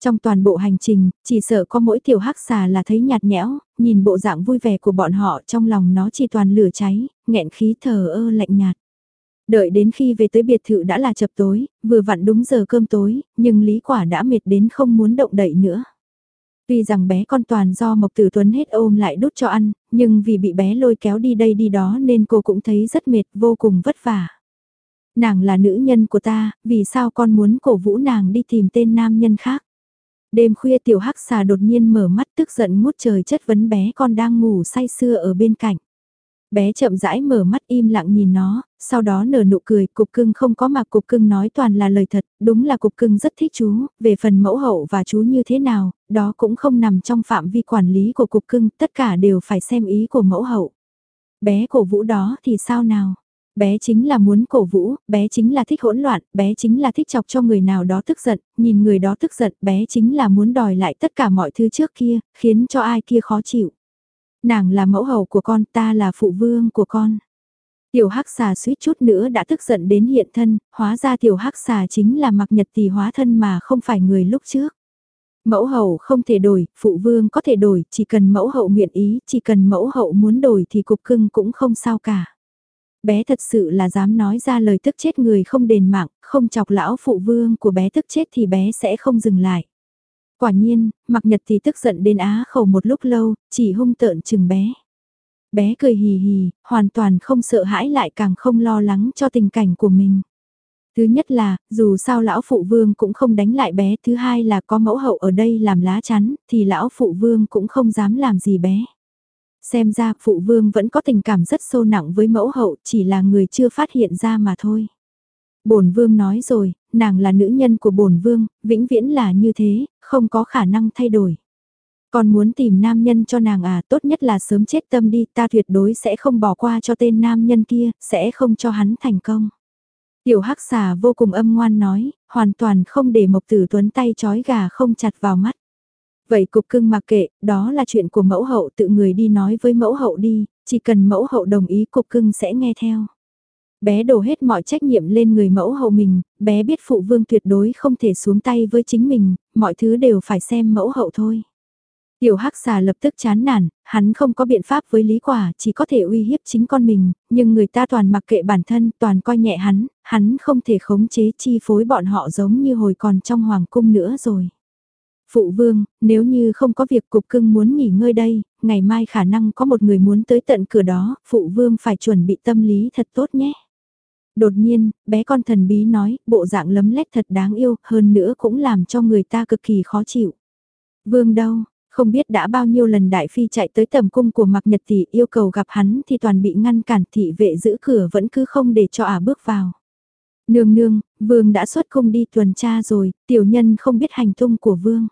Trong toàn bộ hành trình, chỉ sợ có mỗi tiểu hắc xà là thấy nhạt nhẽo, nhìn bộ dạng vui vẻ của bọn họ trong lòng nó chỉ toàn lửa cháy, nghẹn khí thờ ơ lạnh nhạt. Đợi đến khi về tới biệt thự đã là chập tối, vừa vặn đúng giờ cơm tối, nhưng Lý Quả đã mệt đến không muốn động đậy nữa. Tuy rằng bé con toàn do Mộc Tử Tuấn hết ôm lại đút cho ăn, nhưng vì bị bé lôi kéo đi đây đi đó nên cô cũng thấy rất mệt vô cùng vất vả. Nàng là nữ nhân của ta, vì sao con muốn cổ vũ nàng đi tìm tên nam nhân khác? Đêm khuya tiểu hắc xà đột nhiên mở mắt tức giận ngút trời chất vấn bé con đang ngủ say sưa ở bên cạnh. Bé chậm rãi mở mắt im lặng nhìn nó, sau đó nở nụ cười, cục cưng không có mà cục cưng nói toàn là lời thật, đúng là cục cưng rất thích chú, về phần mẫu hậu và chú như thế nào, đó cũng không nằm trong phạm vi quản lý của cục cưng, tất cả đều phải xem ý của mẫu hậu. Bé cổ vũ đó thì sao nào? Bé chính là muốn cổ vũ, bé chính là thích hỗn loạn, bé chính là thích chọc cho người nào đó tức giận, nhìn người đó tức giận, bé chính là muốn đòi lại tất cả mọi thứ trước kia, khiến cho ai kia khó chịu. Nàng là mẫu hậu của con, ta là phụ vương của con. Tiểu hắc xà suýt chút nữa đã tức giận đến hiện thân, hóa ra tiểu hắc xà chính là mặc nhật tỷ hóa thân mà không phải người lúc trước. Mẫu hậu không thể đổi, phụ vương có thể đổi, chỉ cần mẫu hậu nguyện ý, chỉ cần mẫu hậu muốn đổi thì cục cưng cũng không sao cả. Bé thật sự là dám nói ra lời tức chết người không đền mạng, không chọc lão phụ vương của bé tức chết thì bé sẽ không dừng lại. Quả nhiên, mặc nhật thì tức giận đến á khẩu một lúc lâu, chỉ hung tợn chừng bé. Bé cười hì hì, hoàn toàn không sợ hãi lại càng không lo lắng cho tình cảnh của mình. Thứ nhất là, dù sao lão phụ vương cũng không đánh lại bé, thứ hai là có mẫu hậu ở đây làm lá chắn, thì lão phụ vương cũng không dám làm gì bé. Xem ra phụ vương vẫn có tình cảm rất sâu nặng với mẫu hậu, chỉ là người chưa phát hiện ra mà thôi. Bổn vương nói rồi, nàng là nữ nhân của bổn vương, vĩnh viễn là như thế, không có khả năng thay đổi. Còn muốn tìm nam nhân cho nàng à, tốt nhất là sớm chết tâm đi, ta tuyệt đối sẽ không bỏ qua cho tên nam nhân kia, sẽ không cho hắn thành công. Tiểu hắc xà vô cùng âm ngoan nói, hoàn toàn không để Mộc Tử Tuấn tay chói gà không chặt vào mắt. Vậy cục cưng mặc kệ, đó là chuyện của mẫu hậu tự người đi nói với mẫu hậu đi, chỉ cần mẫu hậu đồng ý cục cưng sẽ nghe theo. Bé đổ hết mọi trách nhiệm lên người mẫu hậu mình, bé biết phụ vương tuyệt đối không thể xuống tay với chính mình, mọi thứ đều phải xem mẫu hậu thôi. Tiểu hắc xà lập tức chán nản, hắn không có biện pháp với lý quả, chỉ có thể uy hiếp chính con mình, nhưng người ta toàn mặc kệ bản thân, toàn coi nhẹ hắn, hắn không thể khống chế chi phối bọn họ giống như hồi còn trong hoàng cung nữa rồi. Phụ vương, nếu như không có việc cục cưng muốn nghỉ ngơi đây, ngày mai khả năng có một người muốn tới tận cửa đó, phụ vương phải chuẩn bị tâm lý thật tốt nhé. Đột nhiên, bé con thần bí nói, bộ dạng lấm lét thật đáng yêu, hơn nữa cũng làm cho người ta cực kỳ khó chịu. Vương đâu, không biết đã bao nhiêu lần đại phi chạy tới tầm cung của mặc nhật tỷ yêu cầu gặp hắn thì toàn bị ngăn cản thị vệ giữ cửa vẫn cứ không để cho ả bước vào. Nương nương, vương đã xuất cung đi tuần tra rồi, tiểu nhân không biết hành tung của vương.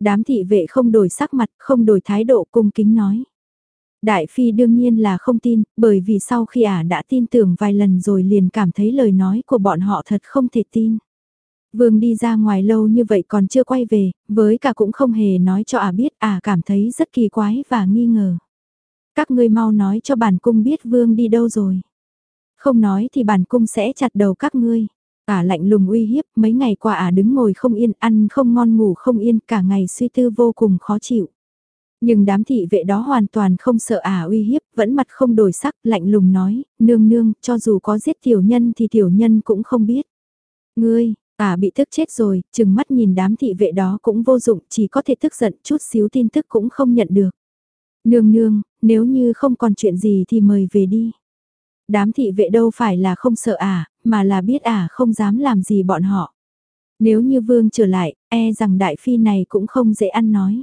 Đám thị vệ không đổi sắc mặt, không đổi thái độ cung kính nói. Đại phi đương nhiên là không tin, bởi vì sau khi ả đã tin tưởng vài lần rồi liền cảm thấy lời nói của bọn họ thật không thể tin. Vương đi ra ngoài lâu như vậy còn chưa quay về, với cả cũng không hề nói cho ả biết ả cảm thấy rất kỳ quái và nghi ngờ. Các ngươi mau nói cho bản cung biết Vương đi đâu rồi. Không nói thì bản cung sẽ chặt đầu các ngươi. Ả lạnh lùng uy hiếp, mấy ngày qua ả đứng ngồi không yên, ăn không ngon ngủ không yên, cả ngày suy tư vô cùng khó chịu. Nhưng đám thị vệ đó hoàn toàn không sợ ả uy hiếp, vẫn mặt không đổi sắc, lạnh lùng nói, nương nương, cho dù có giết tiểu nhân thì tiểu nhân cũng không biết. Ngươi, ả bị tức chết rồi, chừng mắt nhìn đám thị vệ đó cũng vô dụng, chỉ có thể tức giận, chút xíu tin tức cũng không nhận được. Nương nương, nếu như không còn chuyện gì thì mời về đi. Đám thị vệ đâu phải là không sợ ả, mà là biết ả không dám làm gì bọn họ. Nếu như vương trở lại, e rằng đại phi này cũng không dễ ăn nói.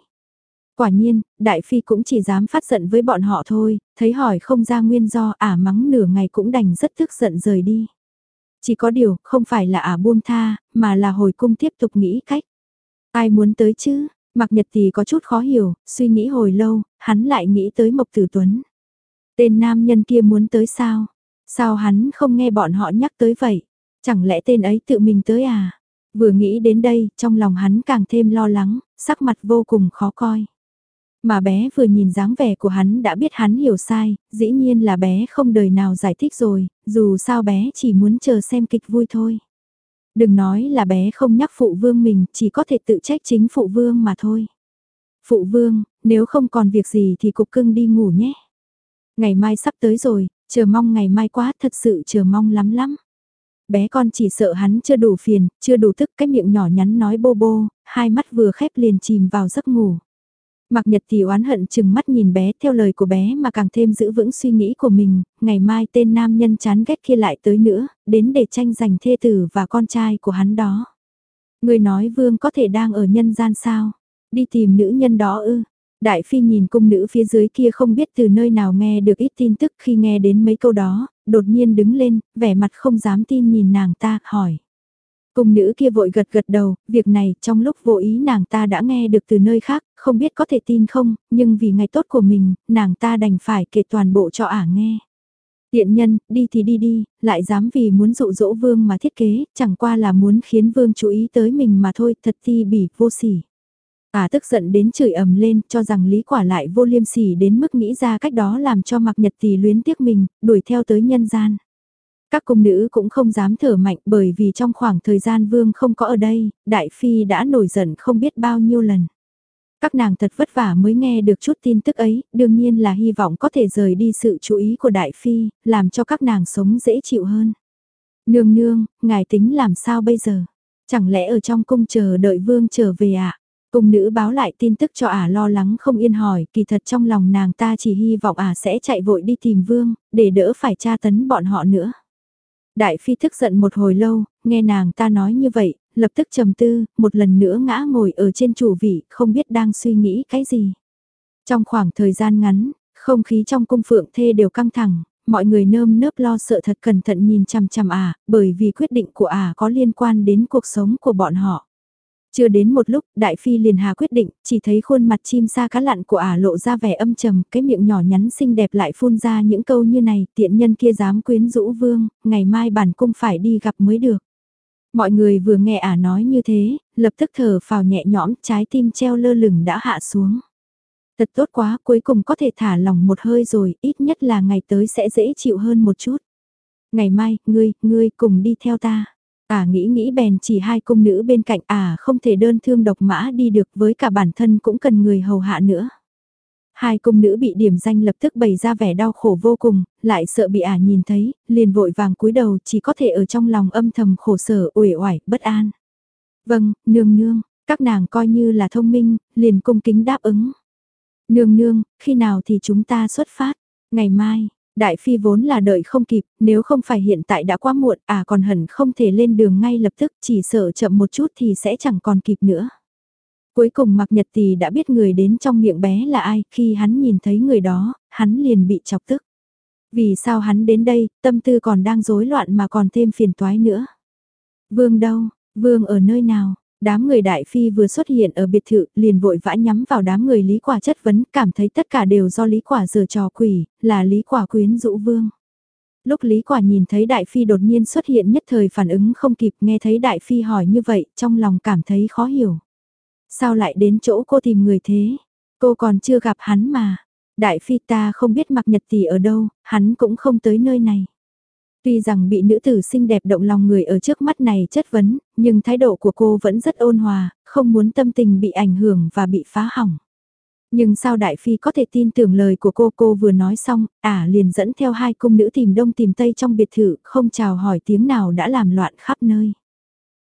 Quả nhiên, đại phi cũng chỉ dám phát giận với bọn họ thôi, thấy hỏi không ra nguyên do ả mắng nửa ngày cũng đành rất tức giận rời đi. Chỉ có điều, không phải là ả buông tha, mà là hồi cung tiếp tục nghĩ cách. Ai muốn tới chứ? Mặc nhật thì có chút khó hiểu, suy nghĩ hồi lâu, hắn lại nghĩ tới Mộc Tử Tuấn. Tên nam nhân kia muốn tới sao? Sao hắn không nghe bọn họ nhắc tới vậy? Chẳng lẽ tên ấy tự mình tới à? Vừa nghĩ đến đây, trong lòng hắn càng thêm lo lắng, sắc mặt vô cùng khó coi. Mà bé vừa nhìn dáng vẻ của hắn đã biết hắn hiểu sai, dĩ nhiên là bé không đời nào giải thích rồi, dù sao bé chỉ muốn chờ xem kịch vui thôi. Đừng nói là bé không nhắc phụ vương mình, chỉ có thể tự trách chính phụ vương mà thôi. Phụ vương, nếu không còn việc gì thì cục cưng đi ngủ nhé. Ngày mai sắp tới rồi, chờ mong ngày mai quá thật sự chờ mong lắm lắm. Bé con chỉ sợ hắn chưa đủ phiền, chưa đủ thức cái miệng nhỏ nhắn nói bô bô, hai mắt vừa khép liền chìm vào giấc ngủ. Mặc nhật thì oán hận chừng mắt nhìn bé theo lời của bé mà càng thêm giữ vững suy nghĩ của mình, ngày mai tên nam nhân chán ghét kia lại tới nữa, đến để tranh giành thê tử và con trai của hắn đó. Người nói vương có thể đang ở nhân gian sao? Đi tìm nữ nhân đó ư? Đại phi nhìn cung nữ phía dưới kia không biết từ nơi nào nghe được ít tin tức khi nghe đến mấy câu đó, đột nhiên đứng lên, vẻ mặt không dám tin nhìn nàng ta, hỏi. Cung nữ kia vội gật gật đầu, việc này trong lúc vô ý nàng ta đã nghe được từ nơi khác, không biết có thể tin không, nhưng vì ngày tốt của mình, nàng ta đành phải kể toàn bộ cho ả nghe. Tiện nhân, đi thì đi đi, lại dám vì muốn dụ dỗ vương mà thiết kế, chẳng qua là muốn khiến vương chú ý tới mình mà thôi, thật thi bỉ, vô sỉ. Ả tức giận đến chửi ầm lên, cho rằng lý quả lại vô liêm sỉ đến mức nghĩ ra cách đó làm cho mặc nhật tỷ luyến tiếc mình, đuổi theo tới nhân gian. Các cung nữ cũng không dám thở mạnh bởi vì trong khoảng thời gian vương không có ở đây, đại phi đã nổi giận không biết bao nhiêu lần. Các nàng thật vất vả mới nghe được chút tin tức ấy, đương nhiên là hy vọng có thể rời đi sự chú ý của đại phi, làm cho các nàng sống dễ chịu hơn. Nương nương, ngài tính làm sao bây giờ? Chẳng lẽ ở trong cung chờ đợi vương trở về ạ? À? Cung nữ báo lại tin tức cho ả lo lắng không yên hỏi, kỳ thật trong lòng nàng ta chỉ hy vọng ả sẽ chạy vội đi tìm vương, để đỡ phải tra tấn bọn họ nữa. Đại phi thức giận một hồi lâu, nghe nàng ta nói như vậy, lập tức trầm tư, một lần nữa ngã ngồi ở trên chủ vị, không biết đang suy nghĩ cái gì. Trong khoảng thời gian ngắn, không khí trong cung phượng thê đều căng thẳng, mọi người nơm nớp lo sợ thật cẩn thận nhìn chằm chằm à bởi vì quyết định của à có liên quan đến cuộc sống của bọn họ. Chưa đến một lúc, Đại Phi liền hà quyết định, chỉ thấy khuôn mặt chim sa cá lặn của ả lộ ra vẻ âm trầm, cái miệng nhỏ nhắn xinh đẹp lại phun ra những câu như này, tiện nhân kia dám quyến rũ vương, ngày mai bản cung phải đi gặp mới được. Mọi người vừa nghe ả nói như thế, lập tức thở phào nhẹ nhõm, trái tim treo lơ lửng đã hạ xuống. Thật tốt quá, cuối cùng có thể thả lòng một hơi rồi, ít nhất là ngày tới sẽ dễ chịu hơn một chút. Ngày mai, ngươi, ngươi cùng đi theo ta. À nghĩ nghĩ bèn chỉ hai cung nữ bên cạnh à không thể đơn thương độc mã đi được với cả bản thân cũng cần người hầu hạ nữa. Hai cung nữ bị điểm danh lập tức bày ra vẻ đau khổ vô cùng, lại sợ bị ả nhìn thấy, liền vội vàng cúi đầu chỉ có thể ở trong lòng âm thầm khổ sở, uể oải, bất an. Vâng, nương nương, các nàng coi như là thông minh, liền cung kính đáp ứng. Nương nương, khi nào thì chúng ta xuất phát? Ngày mai, Đại Phi vốn là đợi không kịp, nếu không phải hiện tại đã quá muộn, à còn hẳn không thể lên đường ngay lập tức, chỉ sợ chậm một chút thì sẽ chẳng còn kịp nữa. Cuối cùng Mạc Nhật Tì đã biết người đến trong miệng bé là ai, khi hắn nhìn thấy người đó, hắn liền bị chọc tức. Vì sao hắn đến đây, tâm tư còn đang rối loạn mà còn thêm phiền toái nữa. Vương đâu, vương ở nơi nào, Đám người đại phi vừa xuất hiện ở biệt thự, liền vội vã nhắm vào đám người lý quả chất vấn, cảm thấy tất cả đều do lý quả dừa trò quỷ, là lý quả quyến rũ vương. Lúc lý quả nhìn thấy đại phi đột nhiên xuất hiện nhất thời phản ứng không kịp nghe thấy đại phi hỏi như vậy, trong lòng cảm thấy khó hiểu. Sao lại đến chỗ cô tìm người thế? Cô còn chưa gặp hắn mà. Đại phi ta không biết mặc nhật tỷ ở đâu, hắn cũng không tới nơi này. Tuy rằng bị nữ tử xinh đẹp động lòng người ở trước mắt này chất vấn, nhưng thái độ của cô vẫn rất ôn hòa, không muốn tâm tình bị ảnh hưởng và bị phá hỏng. Nhưng sao Đại Phi có thể tin tưởng lời của cô cô vừa nói xong, ả liền dẫn theo hai cung nữ tìm đông tìm tây trong biệt thự, không chào hỏi tiếng nào đã làm loạn khắp nơi.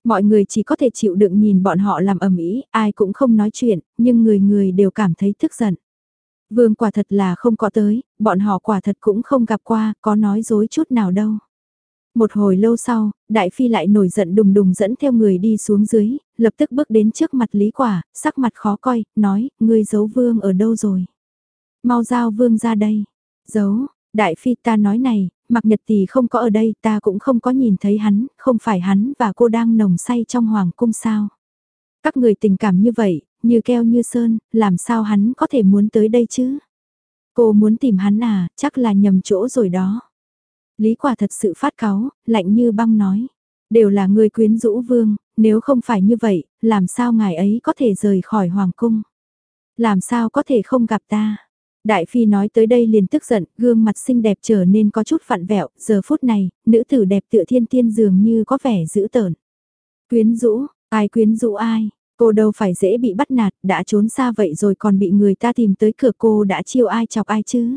Mọi người chỉ có thể chịu đựng nhìn bọn họ làm ầm ĩ, ai cũng không nói chuyện, nhưng người người đều cảm thấy tức giận. Vương quả thật là không có tới, bọn họ quả thật cũng không gặp qua, có nói dối chút nào đâu. Một hồi lâu sau, Đại Phi lại nổi giận đùng đùng dẫn theo người đi xuống dưới, lập tức bước đến trước mặt Lý Quả, sắc mặt khó coi, nói, ngươi giấu Vương ở đâu rồi? Mau giao Vương ra đây. Giấu, Đại Phi ta nói này, mặc nhật tỷ không có ở đây ta cũng không có nhìn thấy hắn, không phải hắn và cô đang nồng say trong hoàng cung sao. Các người tình cảm như vậy, như keo như sơn, làm sao hắn có thể muốn tới đây chứ? Cô muốn tìm hắn à, chắc là nhầm chỗ rồi đó. Lý quả thật sự phát cáu, lạnh như băng nói. Đều là người quyến rũ vương, nếu không phải như vậy, làm sao ngài ấy có thể rời khỏi hoàng cung? Làm sao có thể không gặp ta? Đại Phi nói tới đây liền tức giận, gương mặt xinh đẹp trở nên có chút vặn vẹo, giờ phút này, nữ tử đẹp tựa thiên tiên dường như có vẻ dữ tợn. Quyến rũ, ai quyến rũ ai, cô đâu phải dễ bị bắt nạt, đã trốn xa vậy rồi còn bị người ta tìm tới cửa cô đã chiêu ai chọc ai chứ.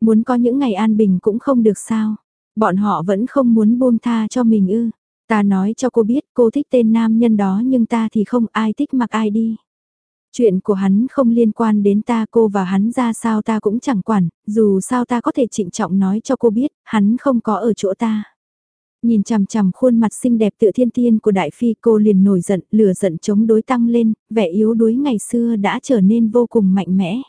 Muốn có những ngày an bình cũng không được sao. Bọn họ vẫn không muốn buông tha cho mình ư. Ta nói cho cô biết cô thích tên nam nhân đó nhưng ta thì không ai thích mặc ai đi. Chuyện của hắn không liên quan đến ta cô và hắn ra sao ta cũng chẳng quản, dù sao ta có thể trịnh trọng nói cho cô biết, hắn không có ở chỗ ta. Nhìn chằm chằm khuôn mặt xinh đẹp tựa thiên tiên của đại phi cô liền nổi giận, lửa giận chống đối tăng lên, vẻ yếu đuối ngày xưa đã trở nên vô cùng mạnh mẽ.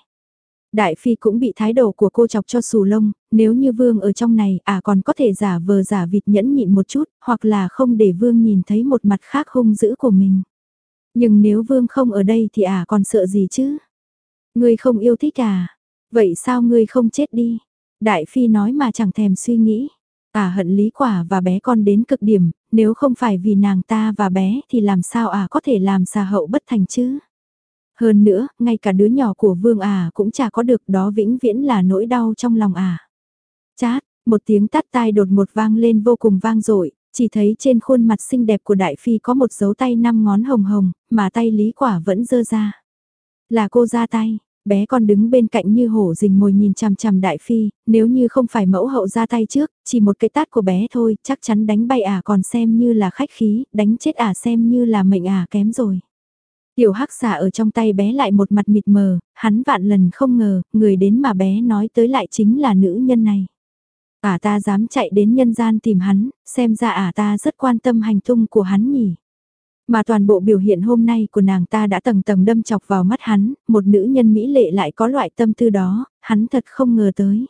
Đại Phi cũng bị thái độ của cô chọc cho xù lông, nếu như Vương ở trong này à còn có thể giả vờ giả vịt nhẫn nhịn một chút, hoặc là không để Vương nhìn thấy một mặt khác hung dữ của mình. Nhưng nếu Vương không ở đây thì à còn sợ gì chứ? Ngươi không yêu thích à? Vậy sao ngươi không chết đi? Đại Phi nói mà chẳng thèm suy nghĩ. À hận lý quả và bé con đến cực điểm, nếu không phải vì nàng ta và bé thì làm sao à có thể làm xà hậu bất thành chứ? Hơn nữa, ngay cả đứa nhỏ của vương à cũng chả có được đó vĩnh viễn là nỗi đau trong lòng à. Chát, Một tiếng tắt tai đột một vang lên vô cùng vang dội chỉ thấy trên khuôn mặt xinh đẹp của đại phi có một dấu tay năm ngón hồng hồng, mà tay lý quả vẫn dơ ra. Là cô ra tay, bé con đứng bên cạnh như hổ rình mồi nhìn chằm chằm đại phi, nếu như không phải mẫu hậu ra tay trước, chỉ một cái tát của bé thôi, chắc chắn đánh bay ả còn xem như là khách khí, đánh chết ả xem như là mệnh ả kém rồi. Tiểu hắc xà ở trong tay bé lại một mặt mịt mờ, hắn vạn lần không ngờ, người đến mà bé nói tới lại chính là nữ nhân này. Ả ta dám chạy đến nhân gian tìm hắn, xem ra ả ta rất quan tâm hành tung của hắn nhỉ. Mà toàn bộ biểu hiện hôm nay của nàng ta đã tầng tầng đâm chọc vào mắt hắn, một nữ nhân mỹ lệ lại có loại tâm tư đó, hắn thật không ngờ tới.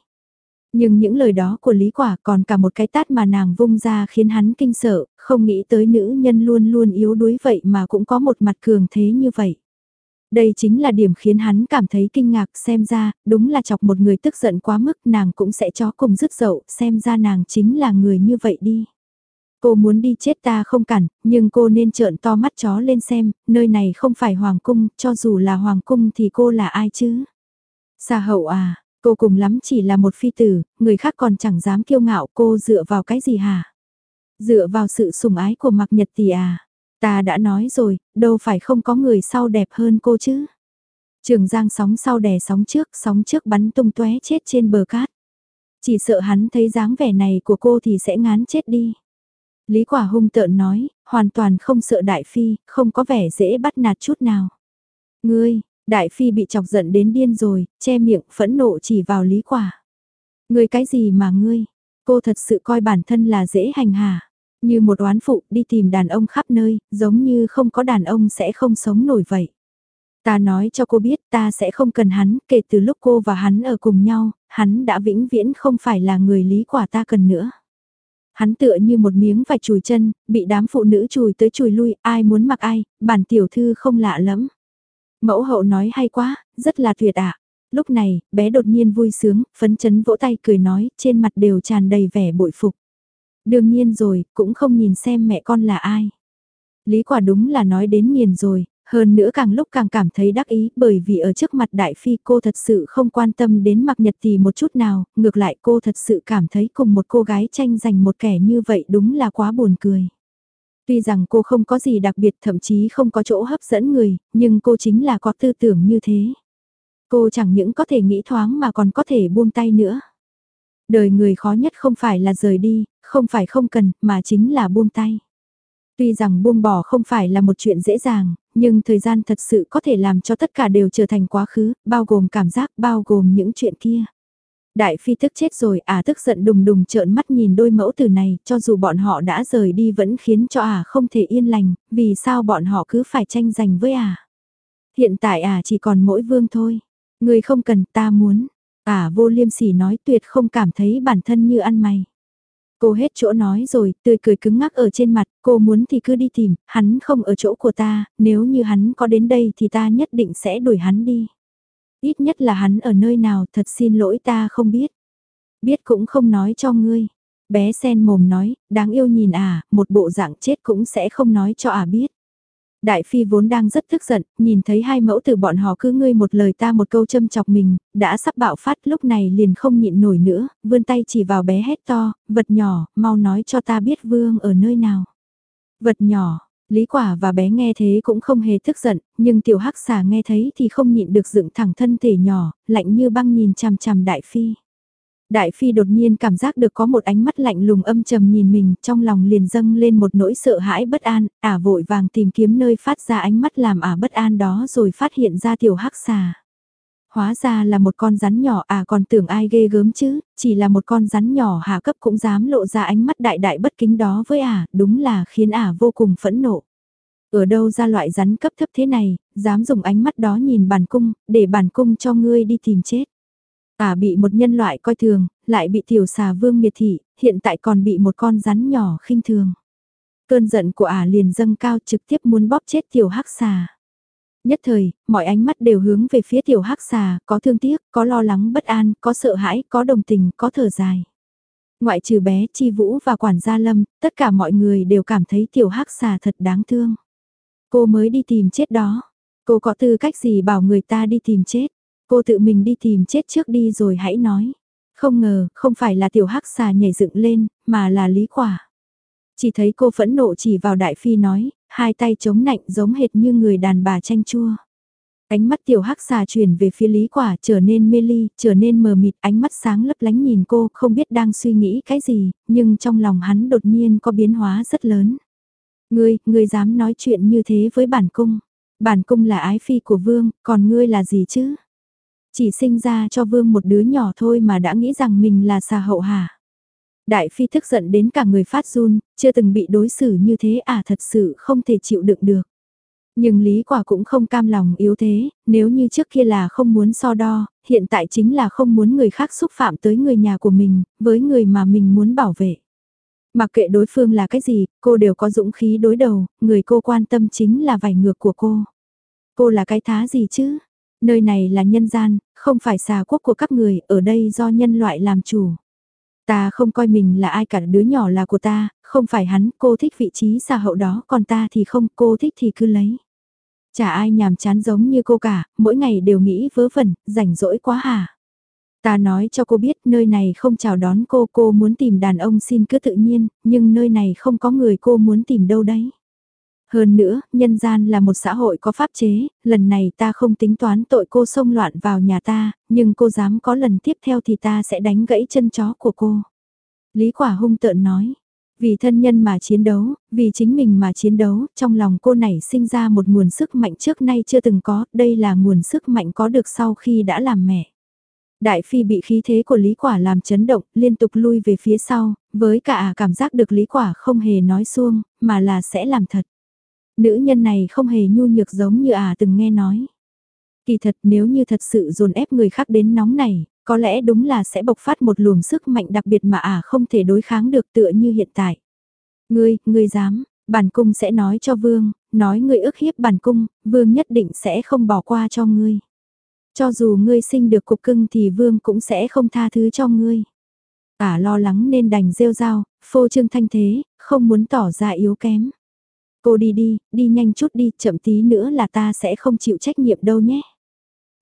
Nhưng những lời đó của Lý Quả còn cả một cái tát mà nàng vung ra khiến hắn kinh sợ, không nghĩ tới nữ nhân luôn luôn yếu đuối vậy mà cũng có một mặt cường thế như vậy. Đây chính là điểm khiến hắn cảm thấy kinh ngạc xem ra, đúng là chọc một người tức giận quá mức nàng cũng sẽ chó cùng rứt dậu, xem ra nàng chính là người như vậy đi. Cô muốn đi chết ta không cản, nhưng cô nên trợn to mắt chó lên xem, nơi này không phải hoàng cung, cho dù là hoàng cung thì cô là ai chứ? Xa hậu à, cô cùng lắm chỉ là một phi tử, người khác còn chẳng dám kiêu ngạo cô dựa vào cái gì hả? Dựa vào sự sủng ái của mặc nhật tỷ à? Ta đã nói rồi, đâu phải không có người sau đẹp hơn cô chứ? Trường Giang sóng sau đè sóng trước, sóng trước bắn tung tóe chết trên bờ cát. Chỉ sợ hắn thấy dáng vẻ này của cô thì sẽ ngán chết đi. Lý quả hung tợn nói, hoàn toàn không sợ đại phi, không có vẻ dễ bắt nạt chút nào. Ngươi, đại phi bị chọc giận đến điên rồi, che miệng phẫn nộ chỉ vào lý quả. Ngươi cái gì mà ngươi, cô thật sự coi bản thân là dễ hành hà. Như một oán phụ đi tìm đàn ông khắp nơi, giống như không có đàn ông sẽ không sống nổi vậy. Ta nói cho cô biết ta sẽ không cần hắn, kể từ lúc cô và hắn ở cùng nhau, hắn đã vĩnh viễn không phải là người lý quả ta cần nữa. Hắn tựa như một miếng vải chùi chân, bị đám phụ nữ chùi tới chùi lui, ai muốn mặc ai, bản tiểu thư không lạ lắm. Mẫu hậu nói hay quá, rất là tuyệt ạ. Lúc này, bé đột nhiên vui sướng, phấn chấn vỗ tay cười nói, trên mặt đều tràn đầy vẻ bội phục. Đương nhiên rồi, cũng không nhìn xem mẹ con là ai. Lý quả đúng là nói đến nghiền rồi, hơn nữa càng lúc càng cảm thấy đắc ý bởi vì ở trước mặt đại phi cô thật sự không quan tâm đến mặc nhật thì một chút nào, ngược lại cô thật sự cảm thấy cùng một cô gái tranh giành một kẻ như vậy đúng là quá buồn cười. Tuy rằng cô không có gì đặc biệt thậm chí không có chỗ hấp dẫn người, nhưng cô chính là có tư tưởng như thế. Cô chẳng những có thể nghĩ thoáng mà còn có thể buông tay nữa. Đời người khó nhất không phải là rời đi, không phải không cần, mà chính là buông tay. Tuy rằng buông bỏ không phải là một chuyện dễ dàng, nhưng thời gian thật sự có thể làm cho tất cả đều trở thành quá khứ, bao gồm cảm giác, bao gồm những chuyện kia. Đại phi thức chết rồi, à tức giận đùng đùng trợn mắt nhìn đôi mẫu tử này, cho dù bọn họ đã rời đi vẫn khiến cho à không thể yên lành, vì sao bọn họ cứ phải tranh giành với à. Hiện tại à chỉ còn mỗi vương thôi, người không cần ta muốn, à vô liêm sỉ nói tuyệt không cảm thấy bản thân như ăn mày. Cô hết chỗ nói rồi, tươi cười cứng ngắc ở trên mặt, cô muốn thì cứ đi tìm, hắn không ở chỗ của ta, nếu như hắn có đến đây thì ta nhất định sẽ đuổi hắn đi. Ít nhất là hắn ở nơi nào thật xin lỗi ta không biết. Biết cũng không nói cho ngươi. Bé sen mồm nói, đáng yêu nhìn à, một bộ dạng chết cũng sẽ không nói cho à biết. Đại phi vốn đang rất tức giận, nhìn thấy hai mẫu tử bọn họ cứ ngươi một lời ta một câu châm chọc mình, đã sắp bạo phát lúc này liền không nhịn nổi nữa, vươn tay chỉ vào bé hét to, vật nhỏ, mau nói cho ta biết vương ở nơi nào. Vật nhỏ, Lý quả và bé nghe thế cũng không hề tức giận, nhưng tiểu hắc xà nghe thấy thì không nhịn được dựng thẳng thân thể nhỏ, lạnh như băng nhìn chằm chằm đại phi. Đại Phi đột nhiên cảm giác được có một ánh mắt lạnh lùng âm trầm nhìn mình, trong lòng liền dâng lên một nỗi sợ hãi bất an, ả vội vàng tìm kiếm nơi phát ra ánh mắt làm ả bất an đó rồi phát hiện ra tiểu hắc xà. Hóa ra là một con rắn nhỏ à còn tưởng ai ghê gớm chứ, chỉ là một con rắn nhỏ hạ cấp cũng dám lộ ra ánh mắt đại đại bất kính đó với ả, đúng là khiến ả vô cùng phẫn nộ. Ở đâu ra loại rắn cấp thấp thế này, dám dùng ánh mắt đó nhìn bản cung, để bản cung cho ngươi đi tìm chết. Ả bị một nhân loại coi thường, lại bị tiểu xà vương miệt thị, hiện tại còn bị một con rắn nhỏ khinh thường. Cơn giận của Ả liền dâng cao trực tiếp muốn bóp chết tiểu hắc xà. Nhất thời, mọi ánh mắt đều hướng về phía tiểu hắc xà, có thương tiếc, có lo lắng bất an, có sợ hãi, có đồng tình, có thở dài. Ngoại trừ bé Chi Vũ và quản gia Lâm, tất cả mọi người đều cảm thấy tiểu hắc xà thật đáng thương. Cô mới đi tìm chết đó. Cô có tư cách gì bảo người ta đi tìm chết? Cô tự mình đi tìm chết trước đi rồi hãy nói. Không ngờ, không phải là tiểu hắc xà nhảy dựng lên, mà là lý quả. Chỉ thấy cô phẫn nộ chỉ vào đại phi nói, hai tay chống nạnh giống hệt như người đàn bà chanh chua. Ánh mắt tiểu hắc xà chuyển về phía lý quả trở nên mê ly, trở nên mờ mịt, ánh mắt sáng lấp lánh nhìn cô, không biết đang suy nghĩ cái gì, nhưng trong lòng hắn đột nhiên có biến hóa rất lớn. Ngươi, ngươi dám nói chuyện như thế với bản cung. Bản cung là ái phi của vương, còn ngươi là gì chứ? Chỉ sinh ra cho vương một đứa nhỏ thôi mà đã nghĩ rằng mình là xà hậu hả? Đại phi thức giận đến cả người phát run, chưa từng bị đối xử như thế à thật sự không thể chịu đựng được. Nhưng Lý Quả cũng không cam lòng yếu thế, nếu như trước kia là không muốn so đo, hiện tại chính là không muốn người khác xúc phạm tới người nhà của mình, với người mà mình muốn bảo vệ. Mặc kệ đối phương là cái gì, cô đều có dũng khí đối đầu, người cô quan tâm chính là vải ngược của cô. Cô là cái thá gì chứ? Nơi này là nhân gian, không phải xà quốc của các người, ở đây do nhân loại làm chủ. Ta không coi mình là ai cả đứa nhỏ là của ta, không phải hắn, cô thích vị trí xà hậu đó, còn ta thì không, cô thích thì cứ lấy. Chả ai nhàm chán giống như cô cả, mỗi ngày đều nghĩ vớ vẩn, rảnh rỗi quá hả. Ta nói cho cô biết nơi này không chào đón cô, cô muốn tìm đàn ông xin cứ tự nhiên, nhưng nơi này không có người cô muốn tìm đâu đấy. Hơn nữa, nhân gian là một xã hội có pháp chế, lần này ta không tính toán tội cô xông loạn vào nhà ta, nhưng cô dám có lần tiếp theo thì ta sẽ đánh gãy chân chó của cô. Lý quả hung tợn nói, vì thân nhân mà chiến đấu, vì chính mình mà chiến đấu, trong lòng cô này sinh ra một nguồn sức mạnh trước nay chưa từng có, đây là nguồn sức mạnh có được sau khi đã làm mẹ. Đại phi bị khí thế của Lý Quả làm chấn động, liên tục lui về phía sau, với cả cảm giác được Lý Quả không hề nói xuông, mà là sẽ làm thật. Nữ nhân này không hề nhu nhược giống như à từng nghe nói. Kỳ thật nếu như thật sự dồn ép người khác đến nóng này, có lẽ đúng là sẽ bộc phát một luồng sức mạnh đặc biệt mà à không thể đối kháng được tựa như hiện tại. Ngươi, ngươi dám, bản cung sẽ nói cho vương, nói ngươi ức hiếp bản cung, vương nhất định sẽ không bỏ qua cho ngươi. Cho dù ngươi sinh được cục cưng thì vương cũng sẽ không tha thứ cho ngươi. Ả lo lắng nên đành rêu rao, phô trương thanh thế, không muốn tỏ ra yếu kém. Cô đi đi, đi nhanh chút đi, chậm tí nữa là ta sẽ không chịu trách nhiệm đâu nhé.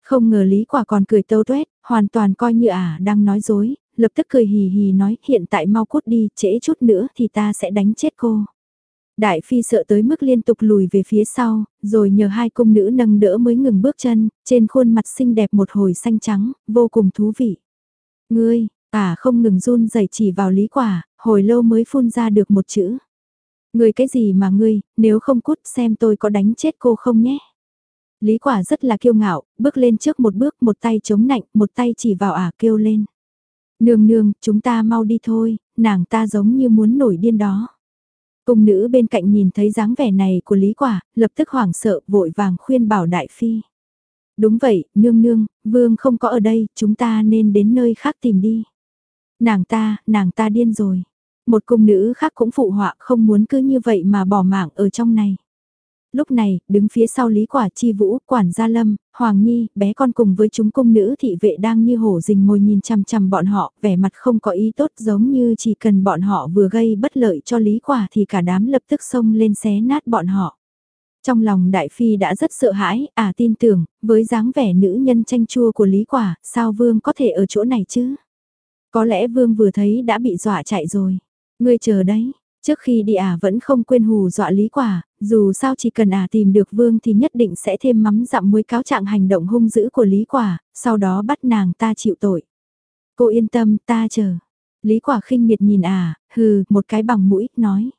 Không ngờ Lý Quả còn cười tâu tuét, hoàn toàn coi như ả đang nói dối, lập tức cười hì hì nói hiện tại mau cút đi, trễ chút nữa thì ta sẽ đánh chết cô. Đại phi sợ tới mức liên tục lùi về phía sau, rồi nhờ hai cung nữ nâng đỡ mới ngừng bước chân, trên khuôn mặt xinh đẹp một hồi xanh trắng, vô cùng thú vị. Ngươi, ả không ngừng run rẩy chỉ vào lý quả, hồi lâu mới phun ra được một chữ. Ngươi cái gì mà ngươi, nếu không cút xem tôi có đánh chết cô không nhé. Lý quả rất là kiêu ngạo, bước lên trước một bước một tay chống nạnh, một tay chỉ vào ả kêu lên. Nương nương, chúng ta mau đi thôi, nàng ta giống như muốn nổi điên đó. Cung nữ bên cạnh nhìn thấy dáng vẻ này của Lý Quả, lập tức hoảng sợ vội vàng khuyên bảo Đại Phi. Đúng vậy, nương nương, vương không có ở đây, chúng ta nên đến nơi khác tìm đi. Nàng ta, nàng ta điên rồi. Một cung nữ khác cũng phụ họa không muốn cứ như vậy mà bỏ mạng ở trong này. Lúc này, đứng phía sau Lý Quả Chi Vũ, Quản Gia Lâm, Hoàng Nhi, bé con cùng với chúng cung nữ thị vệ đang như hổ rình mồi nhìn chằm chằm bọn họ, vẻ mặt không có ý tốt giống như chỉ cần bọn họ vừa gây bất lợi cho Lý Quả thì cả đám lập tức xông lên xé nát bọn họ. Trong lòng Đại Phi đã rất sợ hãi, à tin tưởng, với dáng vẻ nữ nhân tranh chua của Lý Quả, sao Vương có thể ở chỗ này chứ? Có lẽ Vương vừa thấy đã bị dọa chạy rồi. Ngươi chờ đấy, Trước khi đi ả vẫn không quên hù dọa lý quả, dù sao chỉ cần ả tìm được vương thì nhất định sẽ thêm mắm dặm muối cáo trạng hành động hung dữ của lý quả, sau đó bắt nàng ta chịu tội. Cô yên tâm ta chờ. Lý quả khinh miệt nhìn ả, hừ, một cái bằng mũi, nói.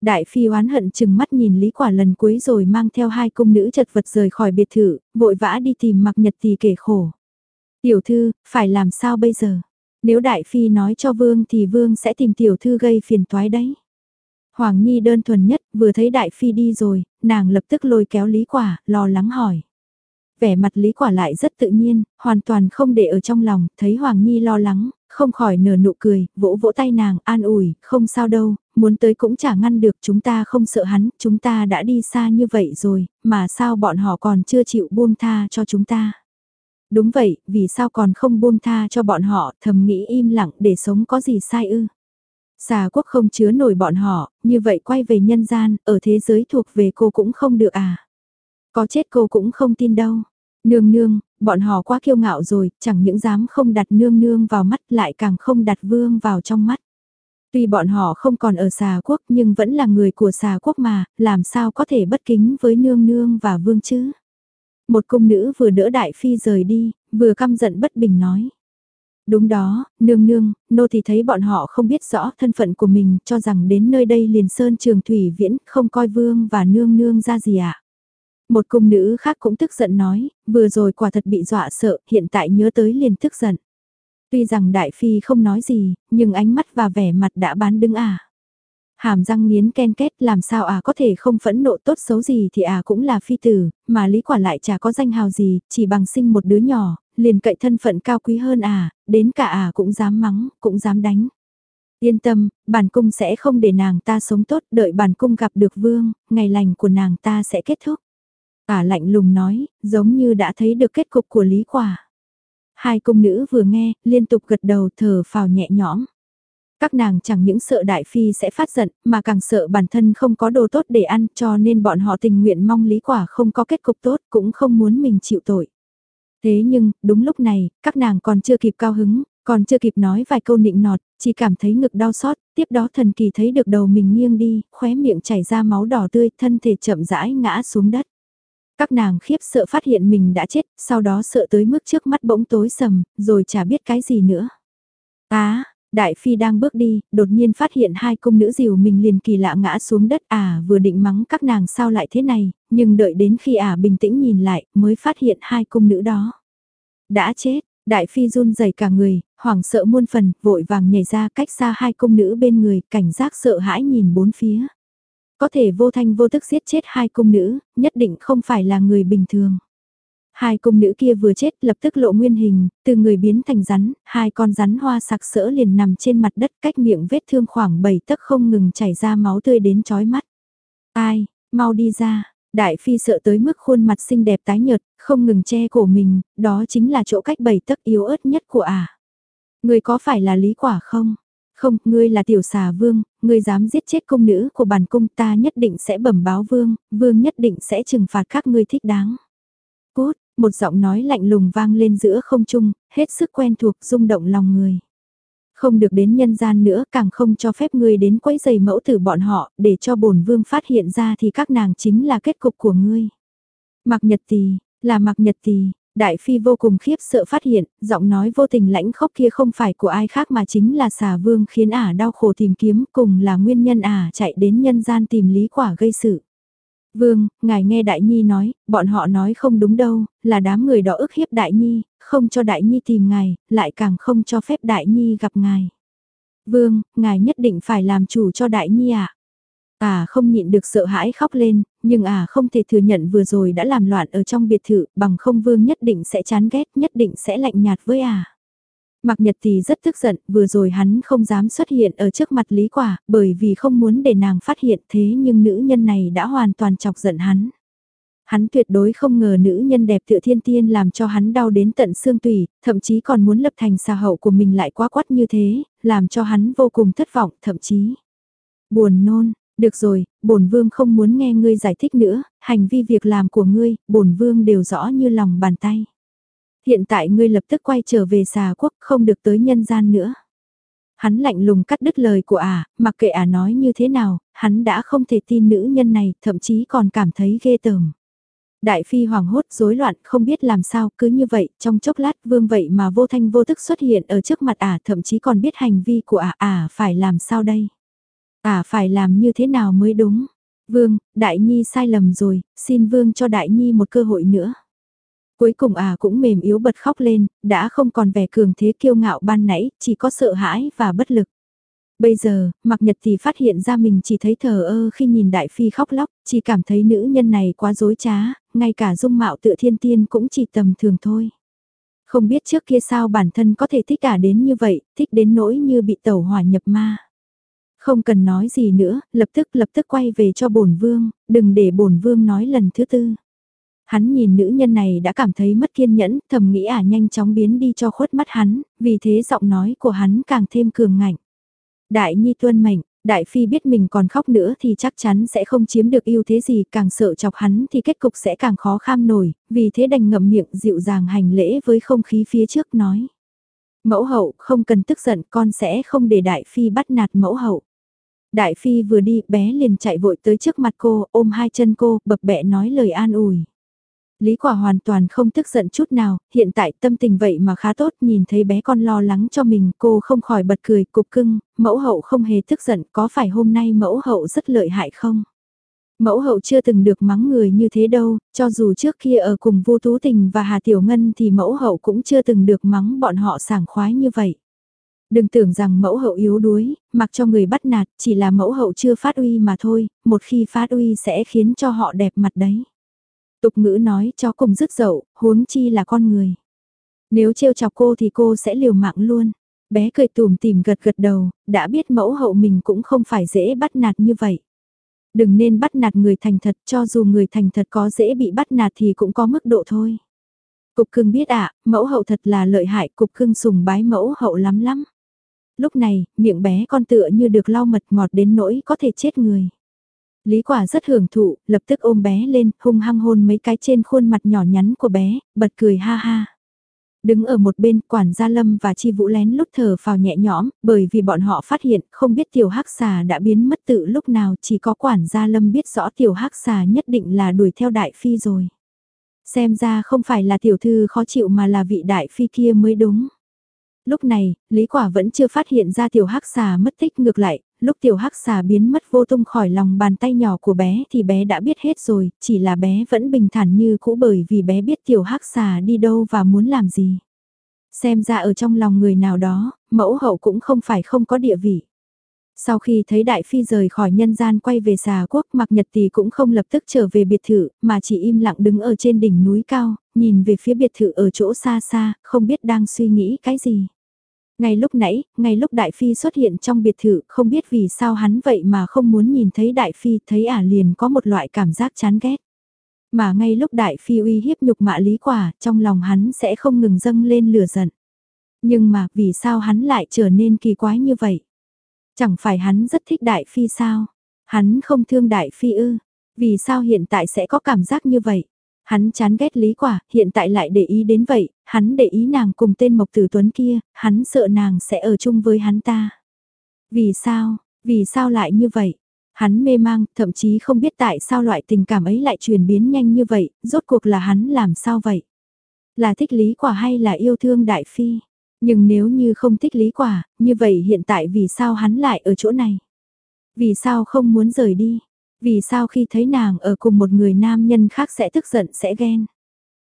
Đại phi oán hận chừng mắt nhìn Lý Quả lần cuối rồi mang theo hai cung nữ chật vật rời khỏi biệt thự, vội vã đi tìm mặc nhật thì kể khổ. Tiểu thư, phải làm sao bây giờ? Nếu đại phi nói cho vương thì vương sẽ tìm tiểu thư gây phiền toái đấy. Hoàng Nhi đơn thuần nhất, vừa thấy Đại Phi đi rồi, nàng lập tức lôi kéo Lý Quả, lo lắng hỏi. Vẻ mặt Lý Quả lại rất tự nhiên, hoàn toàn không để ở trong lòng, thấy Hoàng Nhi lo lắng, không khỏi nở nụ cười, vỗ vỗ tay nàng, an ủi, không sao đâu, muốn tới cũng chả ngăn được, chúng ta không sợ hắn, chúng ta đã đi xa như vậy rồi, mà sao bọn họ còn chưa chịu buông tha cho chúng ta. Đúng vậy, vì sao còn không buông tha cho bọn họ, thầm nghĩ im lặng để sống có gì sai ư. Xà quốc không chứa nổi bọn họ, như vậy quay về nhân gian, ở thế giới thuộc về cô cũng không được à. Có chết cô cũng không tin đâu. Nương nương, bọn họ quá kiêu ngạo rồi, chẳng những dám không đặt nương nương vào mắt lại càng không đặt vương vào trong mắt. Tuy bọn họ không còn ở xà quốc nhưng vẫn là người của xà quốc mà, làm sao có thể bất kính với nương nương và vương chứ? Một cung nữ vừa đỡ đại phi rời đi, vừa căm giận bất bình nói. Đúng đó, nương nương, nô thì thấy bọn họ không biết rõ thân phận của mình, cho rằng đến nơi đây liền sơn trường thủy viễn, không coi vương và nương nương ra gì ạ. À. Một cung nữ khác cũng tức giận nói, vừa rồi quả thật bị dọa sợ, hiện tại nhớ tới liền tức giận. Tuy rằng đại phi không nói gì, nhưng ánh mắt và vẻ mặt đã bán đứng à. Hàm răng nghiến ken kết làm sao à có thể không phẫn nộ tốt xấu gì thì à cũng là phi tử, mà lý quả lại chả có danh hào gì, chỉ bằng sinh một đứa nhỏ, liền cậy thân phận cao quý hơn à, đến cả à cũng dám mắng, cũng dám đánh. Yên tâm, bản cung sẽ không để nàng ta sống tốt, đợi bản cung gặp được vương, ngày lành của nàng ta sẽ kết thúc. Ả lạnh lùng nói, giống như đã thấy được kết cục của lý quả. Hai cung nữ vừa nghe, liên tục gật đầu thở phào nhẹ nhõm. Các nàng chẳng những sợ đại phi sẽ phát giận, mà càng sợ bản thân không có đồ tốt để ăn cho nên bọn họ tình nguyện mong lý quả không có kết cục tốt cũng không muốn mình chịu tội. Thế nhưng, đúng lúc này, các nàng còn chưa kịp cao hứng, còn chưa kịp nói vài câu nịnh nọt, chỉ cảm thấy ngực đau xót, tiếp đó thần kỳ thấy được đầu mình nghiêng đi, khóe miệng chảy ra máu đỏ tươi, thân thể chậm rãi ngã xuống đất. Các nàng khiếp sợ phát hiện mình đã chết, sau đó sợ tới mức trước mắt bỗng tối sầm, rồi chả biết cái gì nữa. Á, Đại Phi đang bước đi, đột nhiên phát hiện hai cung nữ dìu mình liền kỳ lạ ngã xuống đất à vừa định mắng các nàng sao lại thế này, nhưng đợi đến khi ả à bình tĩnh nhìn lại mới phát hiện hai cung nữ đó. Đã chết, Đại Phi run rẩy cả người, hoảng sợ muôn phần, vội vàng nhảy ra cách xa hai cung nữ bên người, cảnh giác sợ hãi nhìn bốn phía. Có thể vô thanh vô tức giết chết hai cung nữ, nhất định không phải là người bình thường. Hai cung nữ kia vừa chết lập tức lộ nguyên hình, từ người biến thành rắn, hai con rắn hoa sặc sỡ liền nằm trên mặt đất cách miệng vết thương khoảng 7 tấc không ngừng chảy ra máu tươi đến chói mắt. Ai, mau đi ra, đại phi sợ tới mức khuôn mặt xinh đẹp tái nhợt, không ngừng che cổ mình, đó chính là chỗ cách 7 tấc yếu ớt nhất của ả. À. Người có phải là lý quả không? Không, ngươi là tiểu xà vương, ngươi dám giết chết công nữ của bản cung ta nhất định sẽ bẩm báo vương, vương nhất định sẽ trừng phạt các ngươi thích đáng. Cốt, một giọng nói lạnh lùng vang lên giữa không trung, hết sức quen thuộc rung động lòng người. Không được đến nhân gian nữa càng không cho phép ngươi đến quấy giày mẫu tử bọn họ để cho bổn vương phát hiện ra thì các nàng chính là kết cục của ngươi. Mặc nhật tì, là mặc nhật tì, Đại Phi vô cùng khiếp sợ phát hiện, giọng nói vô tình lãnh khốc kia không phải của ai khác mà chính là xà vương khiến ả đau khổ tìm kiếm cùng là nguyên nhân ả chạy đến nhân gian tìm lý quả gây sự. Vương, ngài nghe Đại Nhi nói, bọn họ nói không đúng đâu, là đám người đó ức hiếp Đại Nhi, không cho Đại Nhi tìm ngài, lại càng không cho phép Đại Nhi gặp ngài. Vương, ngài nhất định phải làm chủ cho Đại Nhi ạ. À? À không nhịn được sợ hãi khóc lên, nhưng à không thể thừa nhận vừa rồi đã làm loạn ở trong biệt thự, bằng không vương nhất định sẽ chán ghét, nhất định sẽ lạnh nhạt với à. Mạc Nhật thì rất tức giận, vừa rồi hắn không dám xuất hiện ở trước mặt Lý Quả, bởi vì không muốn để nàng phát hiện thế nhưng nữ nhân này đã hoàn toàn chọc giận hắn. Hắn tuyệt đối không ngờ nữ nhân đẹp tựa thiên tiên làm cho hắn đau đến tận xương tủy, thậm chí còn muốn lập thành xà hậu của mình lại quá quát như thế, làm cho hắn vô cùng thất vọng, thậm chí buồn nôn, được rồi, bổn vương không muốn nghe ngươi giải thích nữa, hành vi việc làm của ngươi, bổn vương đều rõ như lòng bàn tay. Hiện tại ngươi lập tức quay trở về xà quốc, không được tới nhân gian nữa. Hắn lạnh lùng cắt đứt lời của ả, à, mặc kệ ả à nói như thế nào, hắn đã không thể tin nữ nhân này, thậm chí còn cảm thấy ghê tởm. Đại phi hoảng hốt rối loạn không biết làm sao cứ như vậy trong chốc lát vương vậy mà vô thanh vô tức xuất hiện ở trước mặt ả à, thậm chí còn biết hành vi của ả ả phải làm sao đây. ả phải làm như thế nào mới đúng. Vương, Đại Nhi sai lầm rồi, xin Vương cho Đại Nhi một cơ hội nữa. Cuối cùng à cũng mềm yếu bật khóc lên, đã không còn vẻ cường thế kiêu ngạo ban nãy, chỉ có sợ hãi và bất lực. Bây giờ, mặc nhật thì phát hiện ra mình chỉ thấy thờ ơ khi nhìn đại phi khóc lóc, chỉ cảm thấy nữ nhân này quá dối trá, ngay cả dung mạo tự thiên tiên cũng chỉ tầm thường thôi. Không biết trước kia sao bản thân có thể thích cả đến như vậy, thích đến nỗi như bị tẩu hỏa nhập ma. Không cần nói gì nữa, lập tức lập tức quay về cho bổn vương, đừng để bổn vương nói lần thứ tư. Hắn nhìn nữ nhân này đã cảm thấy mất kiên nhẫn, thầm nghĩ à nhanh chóng biến đi cho khuất mắt hắn, vì thế giọng nói của hắn càng thêm cường ngạnh. Đại Nhi tuân mệnh, Đại Phi biết mình còn khóc nữa thì chắc chắn sẽ không chiếm được ưu thế gì, càng sợ chọc hắn thì kết cục sẽ càng khó kham nổi, vì thế đành ngậm miệng dịu dàng hành lễ với không khí phía trước nói. Mẫu hậu, không cần tức giận, con sẽ không để Đại Phi bắt nạt mẫu hậu. Đại Phi vừa đi, bé liền chạy vội tới trước mặt cô, ôm hai chân cô, bập bẹ nói lời an ủi. Lý quả hoàn toàn không tức giận chút nào, hiện tại tâm tình vậy mà khá tốt, nhìn thấy bé con lo lắng cho mình, cô không khỏi bật cười, cục cưng, mẫu hậu không hề tức giận, có phải hôm nay mẫu hậu rất lợi hại không? Mẫu hậu chưa từng được mắng người như thế đâu, cho dù trước kia ở cùng Vu tú tình và Hà Tiểu Ngân thì mẫu hậu cũng chưa từng được mắng bọn họ sảng khoái như vậy. Đừng tưởng rằng mẫu hậu yếu đuối, mặc cho người bắt nạt, chỉ là mẫu hậu chưa phát uy mà thôi, một khi phát uy sẽ khiến cho họ đẹp mặt đấy. Tục ngữ nói chó cùng dứt dậu, huống chi là con người. Nếu trêu chọc cô thì cô sẽ liều mạng luôn. Bé cười tùm tìm gật gật đầu, đã biết mẫu hậu mình cũng không phải dễ bắt nạt như vậy. Đừng nên bắt nạt người thành thật cho dù người thành thật có dễ bị bắt nạt thì cũng có mức độ thôi. Cục cưng biết ạ, mẫu hậu thật là lợi hại, cục cưng sùng bái mẫu hậu lắm lắm. Lúc này, miệng bé con tựa như được lau mật ngọt đến nỗi có thể chết người. Lý quả rất hưởng thụ, lập tức ôm bé lên, hung hăng hôn mấy cái trên khuôn mặt nhỏ nhắn của bé, bật cười ha ha. Đứng ở một bên, quản gia Lâm và Chi Vũ lén lút thở vào nhẹ nhõm, bởi vì bọn họ phát hiện không biết tiểu hắc xà đã biến mất tự lúc nào, chỉ có quản gia Lâm biết rõ tiểu hắc xà nhất định là đuổi theo đại phi rồi. Xem ra không phải là tiểu thư khó chịu mà là vị đại phi kia mới đúng. Lúc này, Lý Quả vẫn chưa phát hiện ra tiểu hắc xà mất tích ngược lại, lúc tiểu hắc xà biến mất vô tung khỏi lòng bàn tay nhỏ của bé thì bé đã biết hết rồi, chỉ là bé vẫn bình thản như cũ bởi vì bé biết tiểu hắc xà đi đâu và muốn làm gì. Xem ra ở trong lòng người nào đó, mẫu hậu cũng không phải không có địa vị. Sau khi thấy Đại Phi rời khỏi nhân gian quay về xà quốc mặc nhật thì cũng không lập tức trở về biệt thự, mà chỉ im lặng đứng ở trên đỉnh núi cao, nhìn về phía biệt thự ở chỗ xa xa, không biết đang suy nghĩ cái gì. Ngay lúc nãy, ngay lúc Đại Phi xuất hiện trong biệt thự, không biết vì sao hắn vậy mà không muốn nhìn thấy Đại Phi, thấy ả liền có một loại cảm giác chán ghét. Mà ngay lúc Đại Phi uy hiếp nhục mạ lý quả, trong lòng hắn sẽ không ngừng dâng lên lửa giận. Nhưng mà, vì sao hắn lại trở nên kỳ quái như vậy? Chẳng phải hắn rất thích Đại Phi sao? Hắn không thương Đại Phi ư? Vì sao hiện tại sẽ có cảm giác như vậy? Hắn chán ghét Lý Quả, hiện tại lại để ý đến vậy, hắn để ý nàng cùng tên Mộc Tử Tuấn kia, hắn sợ nàng sẽ ở chung với hắn ta. Vì sao, vì sao lại như vậy? Hắn mê mang, thậm chí không biết tại sao loại tình cảm ấy lại chuyển biến nhanh như vậy, rốt cuộc là hắn làm sao vậy? Là thích Lý Quả hay là yêu thương Đại Phi? Nhưng nếu như không thích Lý Quả, như vậy hiện tại vì sao hắn lại ở chỗ này? Vì sao không muốn rời đi? Vì sao khi thấy nàng ở cùng một người nam nhân khác sẽ tức giận sẽ ghen.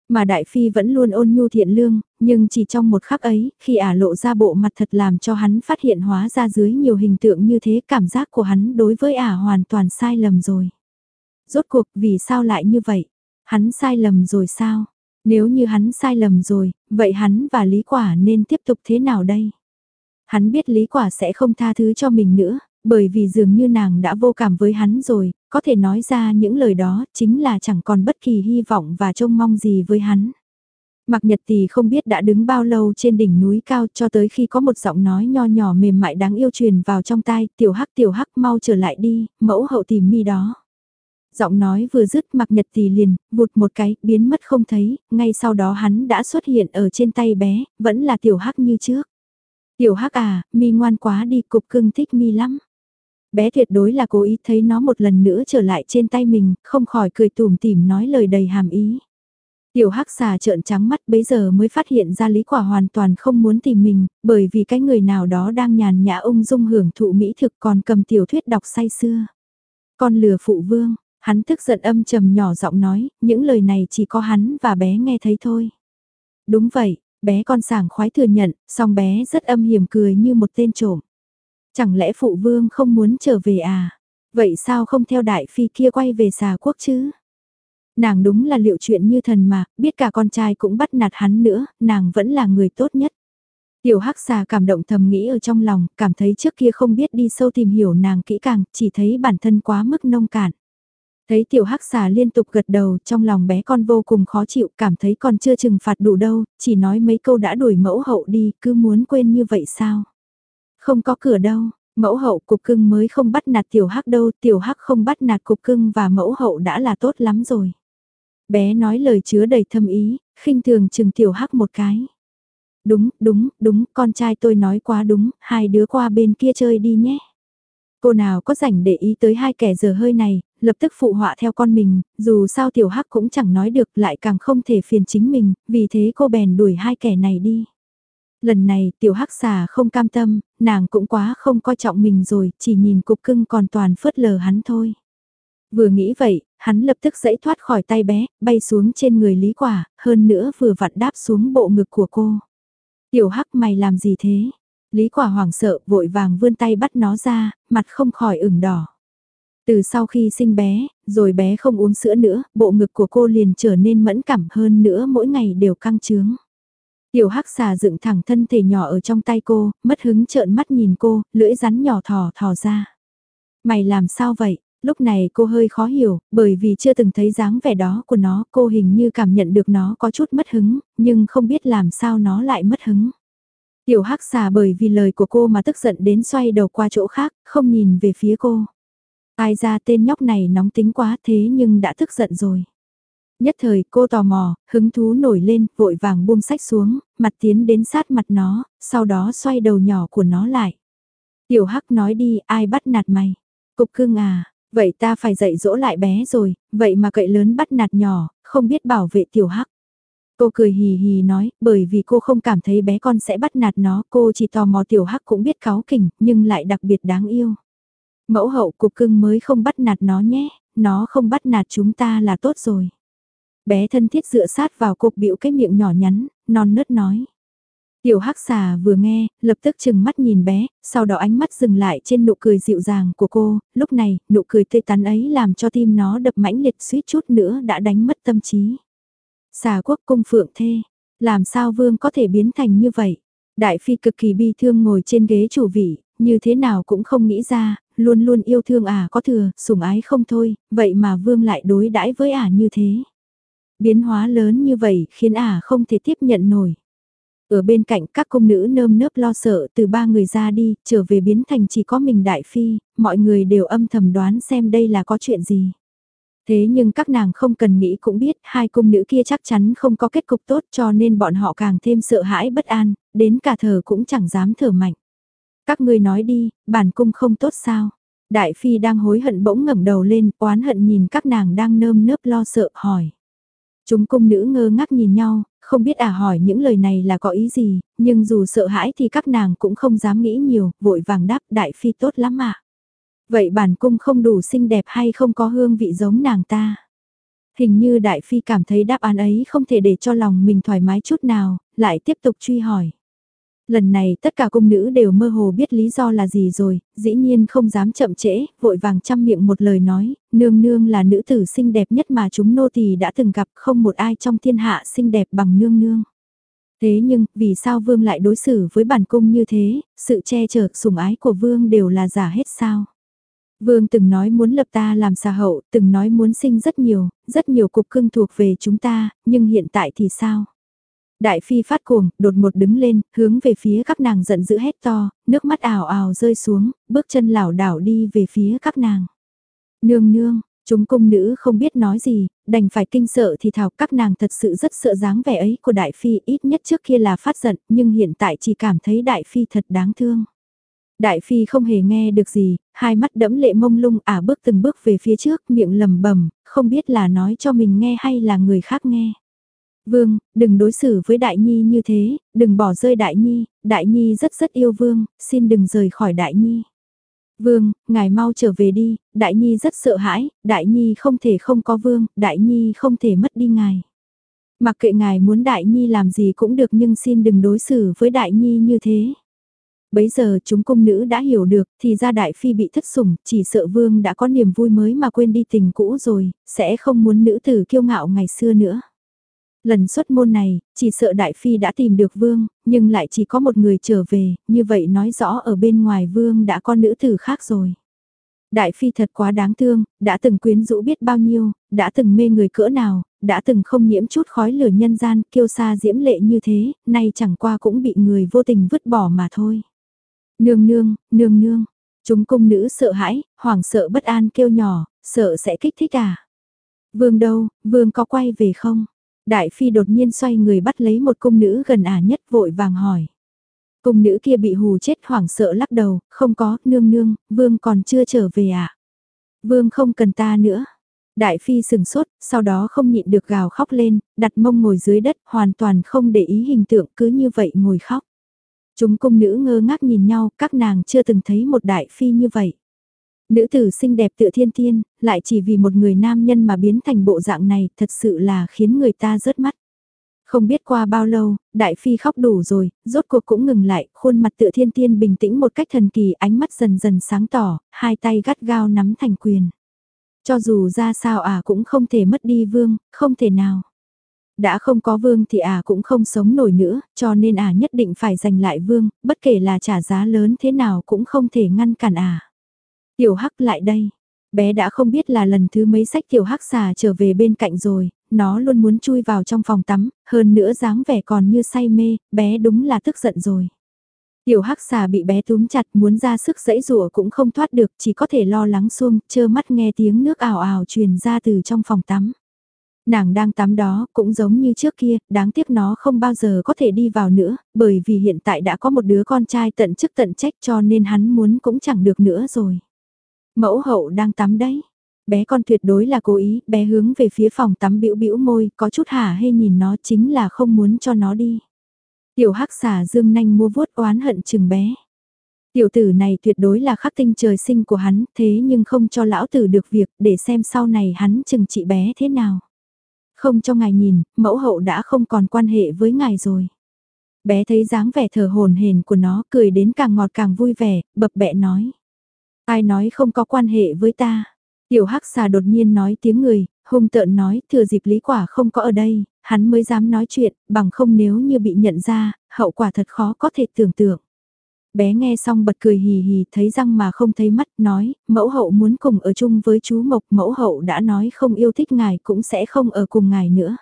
Mà Đại Phi vẫn luôn ôn nhu thiện lương, nhưng chỉ trong một khắc ấy, khi ả lộ ra bộ mặt thật làm cho hắn phát hiện hóa ra dưới nhiều hình tượng như thế cảm giác của hắn đối với ả hoàn toàn sai lầm rồi. Rốt cuộc vì sao lại như vậy? Hắn sai lầm rồi sao? Nếu như hắn sai lầm rồi, vậy hắn và Lý Quả nên tiếp tục thế nào đây? Hắn biết Lý Quả sẽ không tha thứ cho mình nữa, bởi vì dường như nàng đã vô cảm với hắn rồi, có thể nói ra những lời đó chính là chẳng còn bất kỳ hy vọng và trông mong gì với hắn. Mặc nhật thì không biết đã đứng bao lâu trên đỉnh núi cao cho tới khi có một giọng nói nho nhỏ mềm mại đáng yêu truyền vào trong tai, tiểu hắc tiểu hắc mau trở lại đi, mẫu hậu tìm mi đó. Giọng nói vừa dứt mặc nhật thì liền, vụt một cái, biến mất không thấy, ngay sau đó hắn đã xuất hiện ở trên tay bé, vẫn là tiểu hắc như trước. Tiểu hắc à, mi ngoan quá đi, cục cưng thích mi lắm bé tuyệt đối là cố ý thấy nó một lần nữa trở lại trên tay mình, không khỏi cười tùm tìm nói lời đầy hàm ý. Tiểu hắc xà trợn trắng mắt bấy giờ mới phát hiện ra lý quả hoàn toàn không muốn tìm mình, bởi vì cái người nào đó đang nhàn nhã ung dung hưởng thụ mỹ thực còn cầm tiểu thuyết đọc say xưa. Con lừa phụ vương, hắn tức giận âm trầm nhỏ giọng nói, những lời này chỉ có hắn và bé nghe thấy thôi. Đúng vậy, bé con sảng khoái thừa nhận, song bé rất âm hiểm cười như một tên trộm. Chẳng lẽ phụ vương không muốn trở về à? Vậy sao không theo đại phi kia quay về xà quốc chứ? Nàng đúng là liệu chuyện như thần mà, biết cả con trai cũng bắt nạt hắn nữa, nàng vẫn là người tốt nhất. Tiểu hắc xà cảm động thầm nghĩ ở trong lòng, cảm thấy trước kia không biết đi sâu tìm hiểu nàng kỹ càng, chỉ thấy bản thân quá mức nông cạn. Thấy tiểu hắc xà liên tục gật đầu, trong lòng bé con vô cùng khó chịu, cảm thấy còn chưa trừng phạt đủ đâu, chỉ nói mấy câu đã đuổi mẫu hậu đi, cứ muốn quên như vậy sao? Không có cửa đâu, Mẫu hậu cục cưng mới không bắt nạt tiểu hắc đâu, tiểu hắc không bắt nạt cục cưng và mẫu hậu đã là tốt lắm rồi. Bé nói lời chứa đầy thâm ý, khinh thường chừng tiểu hắc một cái. Đúng, đúng, đúng, con trai tôi nói quá đúng, hai đứa qua bên kia chơi đi nhé. Cô nào có rảnh để ý tới hai kẻ giờ hơi này, lập tức phụ họa theo con mình, dù sao tiểu hắc cũng chẳng nói được lại càng không thể phiền chính mình, vì thế cô bèn đuổi hai kẻ này đi. Lần này tiểu hắc xà không cam tâm, nàng cũng quá không coi trọng mình rồi, chỉ nhìn cục cưng còn toàn phớt lờ hắn thôi. Vừa nghĩ vậy, hắn lập tức dãy thoát khỏi tay bé, bay xuống trên người Lý Quả, hơn nữa vừa vặn đáp xuống bộ ngực của cô. Tiểu hắc mày làm gì thế? Lý Quả hoảng sợ vội vàng vươn tay bắt nó ra, mặt không khỏi ửng đỏ. Từ sau khi sinh bé, rồi bé không uống sữa nữa, bộ ngực của cô liền trở nên mẫn cảm hơn nữa mỗi ngày đều căng trướng. Tiểu hắc xà dựng thẳng thân thể nhỏ ở trong tay cô, mất hứng trợn mắt nhìn cô, lưỡi rắn nhỏ thò thò ra. Mày làm sao vậy? Lúc này cô hơi khó hiểu, bởi vì chưa từng thấy dáng vẻ đó của nó, cô hình như cảm nhận được nó có chút mất hứng, nhưng không biết làm sao nó lại mất hứng. Tiểu hắc xà bởi vì lời của cô mà tức giận đến xoay đầu qua chỗ khác, không nhìn về phía cô. Ai ra tên nhóc này nóng tính quá thế nhưng đã tức giận rồi. Nhất thời cô tò mò, hứng thú nổi lên, vội vàng buông sách xuống, mặt tiến đến sát mặt nó, sau đó xoay đầu nhỏ của nó lại. Tiểu Hắc nói đi, ai bắt nạt mày? Cục cưng à, vậy ta phải dạy dỗ lại bé rồi, vậy mà cậy lớn bắt nạt nhỏ, không biết bảo vệ Tiểu Hắc. Cô cười hì hì nói, bởi vì cô không cảm thấy bé con sẽ bắt nạt nó, cô chỉ tò mò Tiểu Hắc cũng biết cáu kỉnh, nhưng lại đặc biệt đáng yêu. Mẫu hậu cục cưng mới không bắt nạt nó nhé, nó không bắt nạt chúng ta là tốt rồi. Bé thân thiết dựa sát vào cục biểu cái miệng nhỏ nhắn, non nớt nói. Tiểu hắc xà vừa nghe, lập tức chừng mắt nhìn bé, sau đó ánh mắt dừng lại trên nụ cười dịu dàng của cô, lúc này, nụ cười tươi tắn ấy làm cho tim nó đập mãnh liệt suýt chút nữa đã đánh mất tâm trí. Xà quốc cung phượng thê, làm sao vương có thể biến thành như vậy? Đại phi cực kỳ bi thương ngồi trên ghế chủ vị, như thế nào cũng không nghĩ ra, luôn luôn yêu thương à có thừa, sủng ái không thôi, vậy mà vương lại đối đãi với ả à như thế. Biến hóa lớn như vậy khiến ả à không thể tiếp nhận nổi. Ở bên cạnh các công nữ nơm nớp lo sợ từ ba người ra đi, trở về biến thành chỉ có mình đại phi, mọi người đều âm thầm đoán xem đây là có chuyện gì. Thế nhưng các nàng không cần nghĩ cũng biết hai cung nữ kia chắc chắn không có kết cục tốt cho nên bọn họ càng thêm sợ hãi bất an, đến cả thở cũng chẳng dám thở mạnh. Các ngươi nói đi, bản cung không tốt sao? Đại phi đang hối hận bỗng ngẩng đầu lên, oán hận nhìn các nàng đang nơm nớp lo sợ hỏi. Chúng cung nữ ngơ ngác nhìn nhau, không biết à hỏi những lời này là có ý gì, nhưng dù sợ hãi thì các nàng cũng không dám nghĩ nhiều, vội vàng đáp đại phi tốt lắm ạ. Vậy bản cung không đủ xinh đẹp hay không có hương vị giống nàng ta? Hình như đại phi cảm thấy đáp án ấy không thể để cho lòng mình thoải mái chút nào, lại tiếp tục truy hỏi. Lần này tất cả cung nữ đều mơ hồ biết lý do là gì rồi, dĩ nhiên không dám chậm trễ, vội vàng chăm miệng một lời nói, nương nương là nữ tử xinh đẹp nhất mà chúng nô tỳ đã từng gặp không một ai trong thiên hạ xinh đẹp bằng nương nương. Thế nhưng, vì sao vương lại đối xử với bản cung như thế, sự che chở sủng ái của vương đều là giả hết sao? Vương từng nói muốn lập ta làm xà hậu, từng nói muốn sinh rất nhiều, rất nhiều cục cưng thuộc về chúng ta, nhưng hiện tại thì sao? Đại phi phát cuồng, đột một đứng lên, hướng về phía các nàng giận dữ hét to, nước mắt ảo ảo rơi xuống, bước chân lảo đảo đi về phía các nàng. Nương nương, chúng cung nữ không biết nói gì, đành phải kinh sợ thì thảo các nàng thật sự rất sợ dáng vẻ ấy của đại phi ít nhất trước kia là phát giận, nhưng hiện tại chỉ cảm thấy đại phi thật đáng thương. Đại phi không hề nghe được gì, hai mắt đẫm lệ mông lung ả bước từng bước về phía trước, miệng lầm bầm, không biết là nói cho mình nghe hay là người khác nghe. Vương, đừng đối xử với Đại Nhi như thế, đừng bỏ rơi Đại Nhi, Đại Nhi rất rất yêu Vương, xin đừng rời khỏi Đại Nhi. Vương, ngài mau trở về đi, Đại Nhi rất sợ hãi, Đại Nhi không thể không có Vương, Đại Nhi không thể mất đi ngài. Mặc kệ ngài muốn Đại Nhi làm gì cũng được nhưng xin đừng đối xử với Đại Nhi như thế. Bấy giờ chúng cung nữ đã hiểu được thì ra Đại Phi bị thất sủng, chỉ sợ Vương đã có niềm vui mới mà quên đi tình cũ rồi, sẽ không muốn nữ tử kiêu ngạo ngày xưa nữa. Lần xuất môn này, chỉ sợ Đại Phi đã tìm được Vương, nhưng lại chỉ có một người trở về, như vậy nói rõ ở bên ngoài Vương đã có nữ tử khác rồi. Đại Phi thật quá đáng thương, đã từng quyến rũ biết bao nhiêu, đã từng mê người cỡ nào, đã từng không nhiễm chút khói lửa nhân gian, kiêu xa diễm lệ như thế, nay chẳng qua cũng bị người vô tình vứt bỏ mà thôi. Nương nương, nương nương, Chúng cung nữ sợ hãi, hoảng sợ bất an kêu nhỏ, sợ sẽ kích thích à. Vương đâu, vương có quay về không? Đại phi đột nhiên xoay người bắt lấy một cung nữ gần ả nhất vội vàng hỏi. Cung nữ kia bị hù chết hoảng sợ lắc đầu, không có, nương nương, vương còn chưa trở về à? Vương không cần ta nữa. Đại phi sừng sốt, sau đó không nhịn được gào khóc lên, đặt mông ngồi dưới đất, hoàn toàn không để ý hình tượng cứ như vậy ngồi khóc. Chúng cung nữ ngơ ngác nhìn nhau, các nàng chưa từng thấy một đại phi như vậy. Nữ tử xinh đẹp tựa thiên tiên, lại chỉ vì một người nam nhân mà biến thành bộ dạng này, thật sự là khiến người ta rớt mắt. Không biết qua bao lâu, đại phi khóc đủ rồi, rốt cuộc cũng ngừng lại, khuôn mặt tựa thiên tiên bình tĩnh một cách thần kỳ, ánh mắt dần dần sáng tỏ, hai tay gắt gao nắm thành quyền. Cho dù ra sao à cũng không thể mất đi vương, không thể nào. Đã không có vương thì à cũng không sống nổi nữa, cho nên à nhất định phải giành lại vương, bất kể là trả giá lớn thế nào cũng không thể ngăn cản à. Tiểu Hắc lại đây. Bé đã không biết là lần thứ mấy sách Tiểu Hắc xà trở về bên cạnh rồi, nó luôn muốn chui vào trong phòng tắm, hơn nữa dáng vẻ còn như say mê, bé đúng là tức giận rồi. Tiểu hắc xà bị bé túm chặt muốn ra sức dẫy rủa cũng không thoát được chỉ có thể lo lắng xuông, chơ mắt nghe tiếng nước ảo ảo truyền ra từ trong phòng tắm. Nàng đang tắm đó cũng giống như trước kia, đáng tiếc nó không bao giờ có thể đi vào nữa, bởi vì hiện tại đã có một đứa con trai tận chức tận trách cho nên hắn muốn cũng chẳng được nữa rồi. Mẫu hậu đang tắm đấy. Bé con tuyệt đối là cố ý, bé hướng về phía phòng tắm bĩu bĩu môi, có chút hả hê nhìn nó chính là không muốn cho nó đi. Tiểu hắc xà dương nanh mua vuốt oán hận chừng bé. Tiểu tử này tuyệt đối là khắc tinh trời sinh của hắn, thế nhưng không cho lão tử được việc để xem sau này hắn chừng trị bé thế nào. Không cho ngài nhìn, mẫu hậu đã không còn quan hệ với ngài rồi. Bé thấy dáng vẻ thở hồn hền của nó cười đến càng ngọt càng vui vẻ, bập bẹ nói. Ai nói không có quan hệ với ta. Tiểu hắc xà đột nhiên nói tiếng người, hung tợn nói thừa dịp lý quả không có ở đây, hắn mới dám nói chuyện, bằng không nếu như bị nhận ra, hậu quả thật khó có thể tưởng tượng. Bé nghe xong bật cười hì hì thấy răng mà không thấy mắt, nói, mẫu hậu muốn cùng ở chung với chú Mộc, mẫu hậu đã nói không yêu thích ngài cũng sẽ không ở cùng ngài nữa.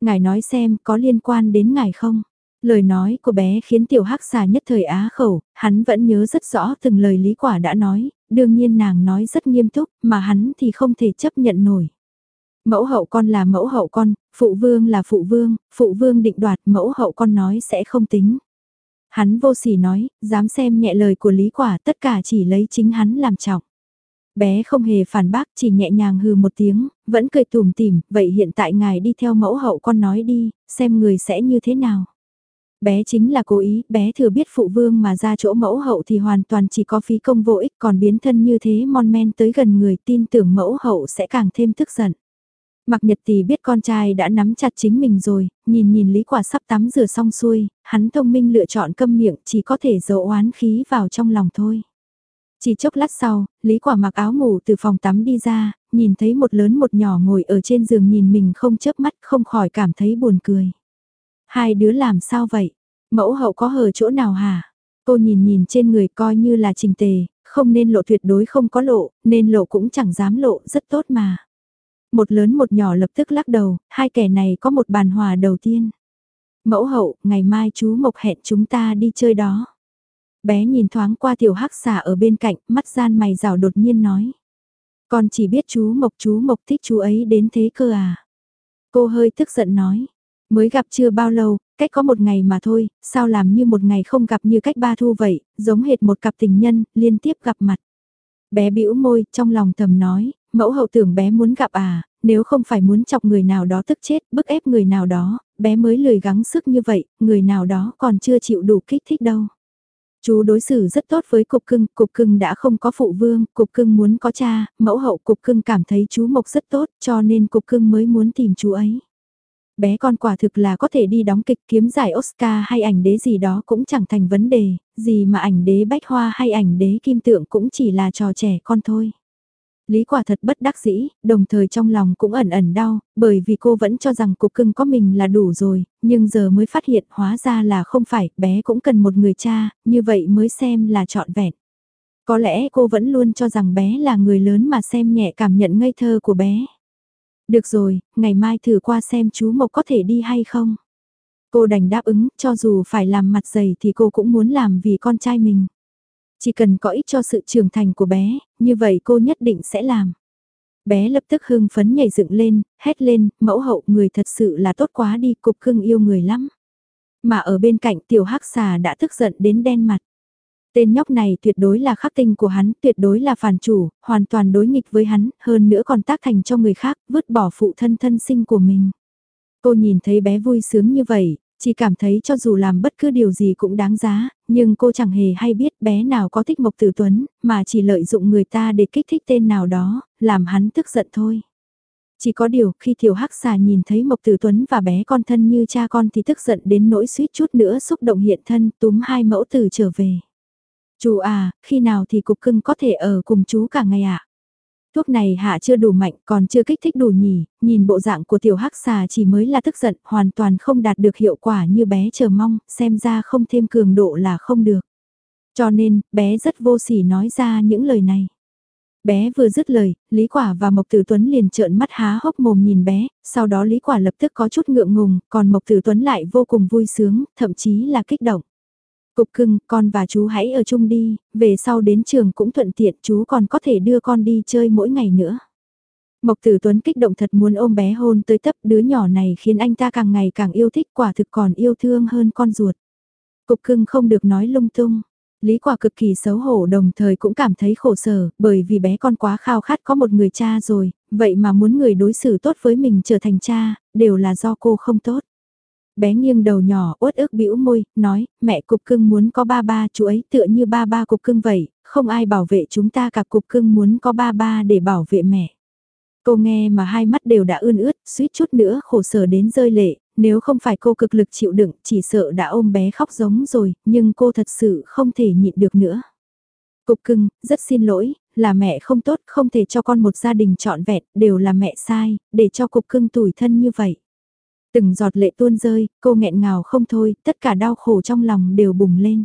Ngài nói xem có liên quan đến ngài không? Lời nói của bé khiến tiểu hắc xà nhất thời á khẩu, hắn vẫn nhớ rất rõ từng lời lý quả đã nói, đương nhiên nàng nói rất nghiêm túc, mà hắn thì không thể chấp nhận nổi. Mẫu hậu con là mẫu hậu con, phụ vương là phụ vương, phụ vương định đoạt mẫu hậu con nói sẽ không tính. Hắn vô sỉ nói, dám xem nhẹ lời của lý quả tất cả chỉ lấy chính hắn làm trọng. Bé không hề phản bác chỉ nhẹ nhàng hừ một tiếng, vẫn cười tùm tìm, vậy hiện tại ngài đi theo mẫu hậu con nói đi, xem người sẽ như thế nào. Bé chính là cố ý, bé thừa biết phụ vương mà ra chỗ mẫu hậu thì hoàn toàn chỉ có phí công vô ích còn biến thân như thế mon men tới gần người tin tưởng mẫu hậu sẽ càng thêm tức giận. Mặc nhật thì biết con trai đã nắm chặt chính mình rồi, nhìn nhìn lý quả sắp tắm rửa xong xuôi, hắn thông minh lựa chọn câm miệng chỉ có thể dỗ oán khí vào trong lòng thôi. Chỉ chốc lát sau, Lý Quả mặc áo ngủ từ phòng tắm đi ra, nhìn thấy một lớn một nhỏ ngồi ở trên giường nhìn mình không chớp mắt không khỏi cảm thấy buồn cười. Hai đứa làm sao vậy? Mẫu hậu có hờ chỗ nào hả? Cô nhìn nhìn trên người coi như là trình tề, không nên lộ tuyệt đối không có lộ, nên lộ cũng chẳng dám lộ, rất tốt mà. Một lớn một nhỏ lập tức lắc đầu, hai kẻ này có một bàn hòa đầu tiên. Mẫu hậu, ngày mai chú Mộc hẹn chúng ta đi chơi đó. Bé nhìn thoáng qua tiểu hắc xà ở bên cạnh, mắt gian mày rào đột nhiên nói. Con chỉ biết chú Mộc chú Mộc thích chú ấy đến thế cơ à. Cô hơi tức giận nói. Mới gặp chưa bao lâu, cách có một ngày mà thôi, sao làm như một ngày không gặp như cách ba thu vậy, giống hệt một cặp tình nhân, liên tiếp gặp mặt. Bé bĩu môi, trong lòng thầm nói, mẫu hậu tưởng bé muốn gặp à, nếu không phải muốn chọc người nào đó tức chết, bức ép người nào đó, bé mới lười gắng sức như vậy, người nào đó còn chưa chịu đủ kích thích đâu. Chú đối xử rất tốt với cục cưng, cục cưng đã không có phụ vương, cục cưng muốn có cha, mẫu hậu cục cưng cảm thấy chú Mộc rất tốt cho nên cục cưng mới muốn tìm chú ấy. Bé con quả thực là có thể đi đóng kịch kiếm giải Oscar hay ảnh đế gì đó cũng chẳng thành vấn đề, gì mà ảnh đế bách hoa hay ảnh đế kim tượng cũng chỉ là trò trẻ con thôi. Lý quả thật bất đắc dĩ, đồng thời trong lòng cũng ẩn ẩn đau, bởi vì cô vẫn cho rằng cục cưng có mình là đủ rồi, nhưng giờ mới phát hiện hóa ra là không phải, bé cũng cần một người cha, như vậy mới xem là trọn vẹn. Có lẽ cô vẫn luôn cho rằng bé là người lớn mà xem nhẹ cảm nhận ngây thơ của bé. Được rồi, ngày mai thử qua xem chú Mộc có thể đi hay không. Cô đành đáp ứng, cho dù phải làm mặt dày thì cô cũng muốn làm vì con trai mình. Chỉ cần có ích cho sự trưởng thành của bé, như vậy cô nhất định sẽ làm. Bé lập tức hưng phấn nhảy dựng lên, hét lên, mẫu hậu người thật sự là tốt quá đi, cục cưng yêu người lắm. Mà ở bên cạnh tiểu hắc xà đã tức giận đến đen mặt. Tên nhóc này tuyệt đối là khắc tinh của hắn, tuyệt đối là phản chủ, hoàn toàn đối nghịch với hắn, hơn nữa còn tác thành cho người khác, vứt bỏ phụ thân thân sinh của mình. Cô nhìn thấy bé vui sướng như vậy, chỉ cảm thấy cho dù làm bất cứ điều gì cũng đáng giá, nhưng cô chẳng hề hay biết bé nào có thích Mộc Tử Tuấn, mà chỉ lợi dụng người ta để kích thích tên nào đó, làm hắn tức giận thôi. Chỉ có điều khi tiểu hắc xà nhìn thấy Mộc Tử Tuấn và bé con thân như cha con thì tức giận đến nỗi suýt chút nữa xúc động hiện thân túm hai mẫu tử trở về. Chú à, khi nào thì cục cưng có thể ở cùng chú cả ngày ạ? À? Thuốc này hạ chưa đủ mạnh, còn chưa kích thích đủ nhỉ, nhìn bộ dạng của tiểu hắc xà chỉ mới là tức giận, hoàn toàn không đạt được hiệu quả như bé chờ mong, xem ra không thêm cường độ là không được. Cho nên, bé rất vô sỉ nói ra những lời này. Bé vừa dứt lời, Lý Quả và Mộc Tử Tuấn liền trợn mắt há hốc mồm nhìn bé, sau đó Lý Quả lập tức có chút ngượng ngùng, còn Mộc Tử Tuấn lại vô cùng vui sướng, thậm chí là kích động. Cục cưng, con và chú hãy ở chung đi, về sau đến trường cũng thuận tiện chú còn có thể đưa con đi chơi mỗi ngày nữa. Mộc Tử Tuấn kích động thật muốn ôm bé hôn tới tấp đứa nhỏ này khiến anh ta càng ngày càng yêu thích quả thực còn yêu thương hơn con ruột. Cục cưng không được nói lung tung. Lý quả cực kỳ xấu hổ đồng thời cũng cảm thấy khổ sở bởi vì bé con quá khao khát có một người cha rồi, vậy mà muốn người đối xử tốt với mình trở thành cha, đều là do cô không tốt. Bé nghiêng đầu nhỏ uất ức bĩu môi, nói, mẹ cục cưng muốn có ba ba chú ấy tựa như ba ba cục cưng vậy, không ai bảo vệ chúng ta cả cục cưng muốn có ba ba để bảo vệ mẹ. Cô nghe mà hai mắt đều đã ươn ướt, suýt chút nữa khổ sở đến rơi lệ, nếu không phải cô cực lực chịu đựng, chỉ sợ đã ôm bé khóc giống rồi, nhưng cô thật sự không thể nhịn được nữa. Cục cưng, rất xin lỗi, là mẹ không tốt, không thể cho con một gia đình trọn vẹn, đều là mẹ sai, để cho cục cưng tủi thân như vậy. Từng giọt lệ tuôn rơi, cô nghẹn ngào không thôi, tất cả đau khổ trong lòng đều bùng lên.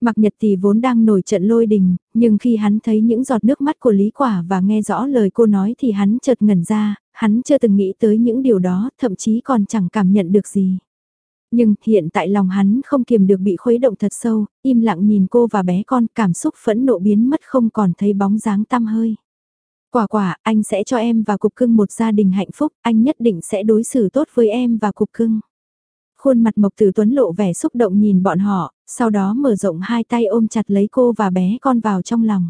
Mặc nhật thì vốn đang nổi trận lôi đình, nhưng khi hắn thấy những giọt nước mắt của Lý Quả và nghe rõ lời cô nói thì hắn chợt ngẩn ra, hắn chưa từng nghĩ tới những điều đó, thậm chí còn chẳng cảm nhận được gì. Nhưng hiện tại lòng hắn không kiềm được bị khuấy động thật sâu, im lặng nhìn cô và bé con cảm xúc phẫn nộ biến mất không còn thấy bóng dáng tăm hơi. Quả quả, anh sẽ cho em và cục cưng một gia đình hạnh phúc, anh nhất định sẽ đối xử tốt với em và cục cưng. Khuôn mặt Mộc Tử Tuấn lộ vẻ xúc động nhìn bọn họ, sau đó mở rộng hai tay ôm chặt lấy cô và bé con vào trong lòng.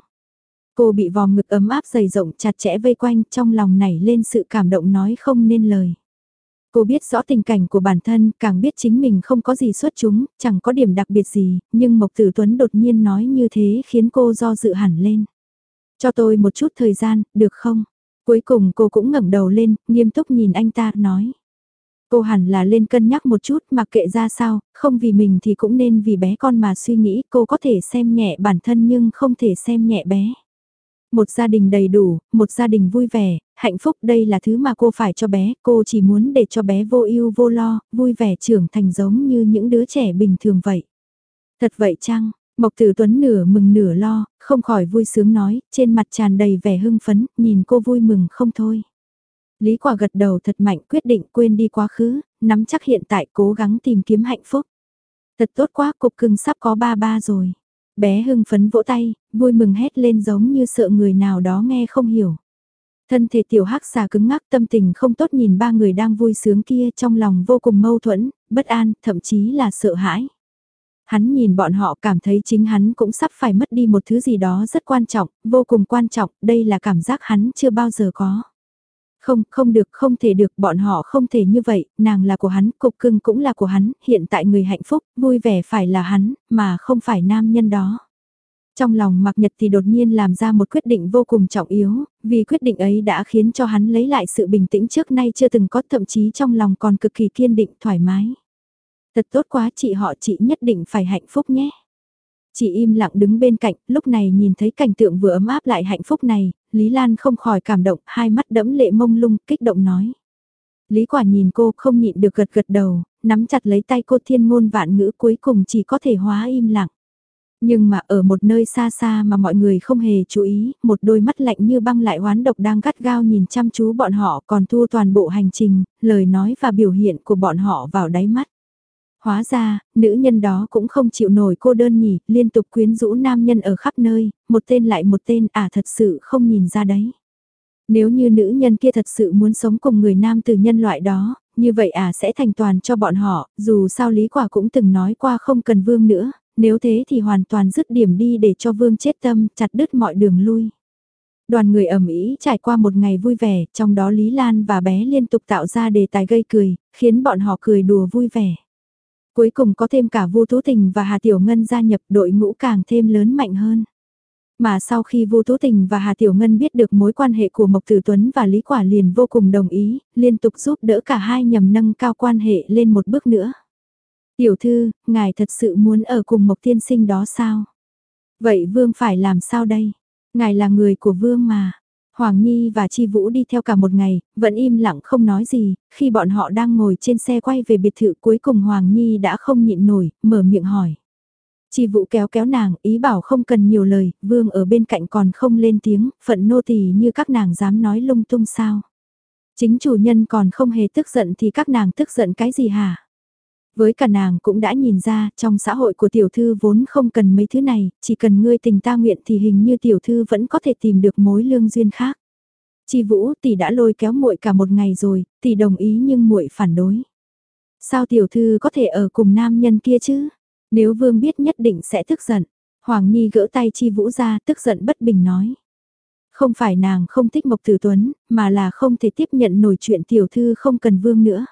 Cô bị vòng ngực ấm áp dày rộng chặt chẽ vây quanh trong lòng nảy lên sự cảm động nói không nên lời. Cô biết rõ tình cảnh của bản thân, càng biết chính mình không có gì xuất chúng, chẳng có điểm đặc biệt gì, nhưng Mộc Tử Tuấn đột nhiên nói như thế khiến cô do dự hẳn lên. Cho tôi một chút thời gian, được không? Cuối cùng cô cũng ngẩng đầu lên, nghiêm túc nhìn anh ta, nói. Cô hẳn là lên cân nhắc một chút mà kệ ra sao, không vì mình thì cũng nên vì bé con mà suy nghĩ cô có thể xem nhẹ bản thân nhưng không thể xem nhẹ bé. Một gia đình đầy đủ, một gia đình vui vẻ, hạnh phúc đây là thứ mà cô phải cho bé, cô chỉ muốn để cho bé vô ưu vô lo, vui vẻ trưởng thành giống như những đứa trẻ bình thường vậy. Thật vậy chăng? Mộc Tử Tuấn nửa mừng nửa lo, không khỏi vui sướng nói, trên mặt tràn đầy vẻ hưng phấn, nhìn cô vui mừng không thôi. Lý Quả gật đầu thật mạnh quyết định quên đi quá khứ, nắm chắc hiện tại cố gắng tìm kiếm hạnh phúc. Thật tốt quá, cục cưng sắp có ba ba rồi. Bé hưng phấn vỗ tay, vui mừng hét lên giống như sợ người nào đó nghe không hiểu. Thân thể tiểu hắc xà cứng ngắc tâm tình không tốt nhìn ba người đang vui sướng kia trong lòng vô cùng mâu thuẫn, bất an, thậm chí là sợ hãi. Hắn nhìn bọn họ cảm thấy chính hắn cũng sắp phải mất đi một thứ gì đó rất quan trọng, vô cùng quan trọng, đây là cảm giác hắn chưa bao giờ có. Không, không được, không thể được, bọn họ không thể như vậy, nàng là của hắn, cục cưng cũng là của hắn, hiện tại người hạnh phúc, vui vẻ phải là hắn, mà không phải nam nhân đó. Trong lòng Mạc Nhật thì đột nhiên làm ra một quyết định vô cùng trọng yếu, vì quyết định ấy đã khiến cho hắn lấy lại sự bình tĩnh trước nay chưa từng có thậm chí trong lòng còn cực kỳ kiên định thoải mái. Thật tốt quá chị họ chị nhất định phải hạnh phúc nhé. Chị im lặng đứng bên cạnh, lúc này nhìn thấy cảnh tượng vừa ấm áp lại hạnh phúc này, Lý Lan không khỏi cảm động, hai mắt đẫm lệ mông lung, kích động nói. Lý quả nhìn cô không nhịn được gật gật đầu, nắm chặt lấy tay cô thiên ngôn vạn ngữ cuối cùng chỉ có thể hóa im lặng. Nhưng mà ở một nơi xa xa mà mọi người không hề chú ý, một đôi mắt lạnh như băng lại oán độc đang gắt gao nhìn chăm chú bọn họ còn thu toàn bộ hành trình, lời nói và biểu hiện của bọn họ vào đáy mắt. Hóa ra, nữ nhân đó cũng không chịu nổi cô đơn nhỉ, liên tục quyến rũ nam nhân ở khắp nơi, một tên lại một tên à thật sự không nhìn ra đấy. Nếu như nữ nhân kia thật sự muốn sống cùng người nam từ nhân loại đó, như vậy à sẽ thành toàn cho bọn họ, dù sao Lý Quả cũng từng nói qua không cần vương nữa, nếu thế thì hoàn toàn dứt điểm đi để cho vương chết tâm, chặt đứt mọi đường lui. Đoàn người ẩm ý trải qua một ngày vui vẻ, trong đó Lý Lan và bé liên tục tạo ra đề tài gây cười, khiến bọn họ cười đùa vui vẻ. Cuối cùng có thêm cả Vu Tú Tình và Hà Tiểu Ngân gia nhập đội ngũ càng thêm lớn mạnh hơn. Mà sau khi Vu Tú Tình và Hà Tiểu Ngân biết được mối quan hệ của Mộc Tử Tuấn và Lý Quả liền vô cùng đồng ý, liên tục giúp đỡ cả hai nhằm nâng cao quan hệ lên một bước nữa. Tiểu thư, ngài thật sự muốn ở cùng Mộc Tiên Sinh đó sao? Vậy Vương phải làm sao đây? Ngài là người của Vương mà. Hoàng Nhi và Chi Vũ đi theo cả một ngày, vẫn im lặng không nói gì, khi bọn họ đang ngồi trên xe quay về biệt thự cuối cùng Hoàng Nhi đã không nhịn nổi, mở miệng hỏi. Chi Vũ kéo kéo nàng, ý bảo không cần nhiều lời, Vương ở bên cạnh còn không lên tiếng, phận nô tỳ như các nàng dám nói lung tung sao. Chính chủ nhân còn không hề tức giận thì các nàng tức giận cái gì hả? Với cả nàng cũng đã nhìn ra, trong xã hội của tiểu thư vốn không cần mấy thứ này, chỉ cần ngươi tình ta nguyện thì hình như tiểu thư vẫn có thể tìm được mối lương duyên khác. Chi Vũ tỷ đã lôi kéo muội cả một ngày rồi, tỷ đồng ý nhưng muội phản đối. Sao tiểu thư có thể ở cùng nam nhân kia chứ? Nếu vương biết nhất định sẽ tức giận. Hoàng Nhi gỡ tay Chi Vũ ra, tức giận bất bình nói. Không phải nàng không thích Mộc Tử Tuấn, mà là không thể tiếp nhận nổi chuyện tiểu thư không cần vương nữa.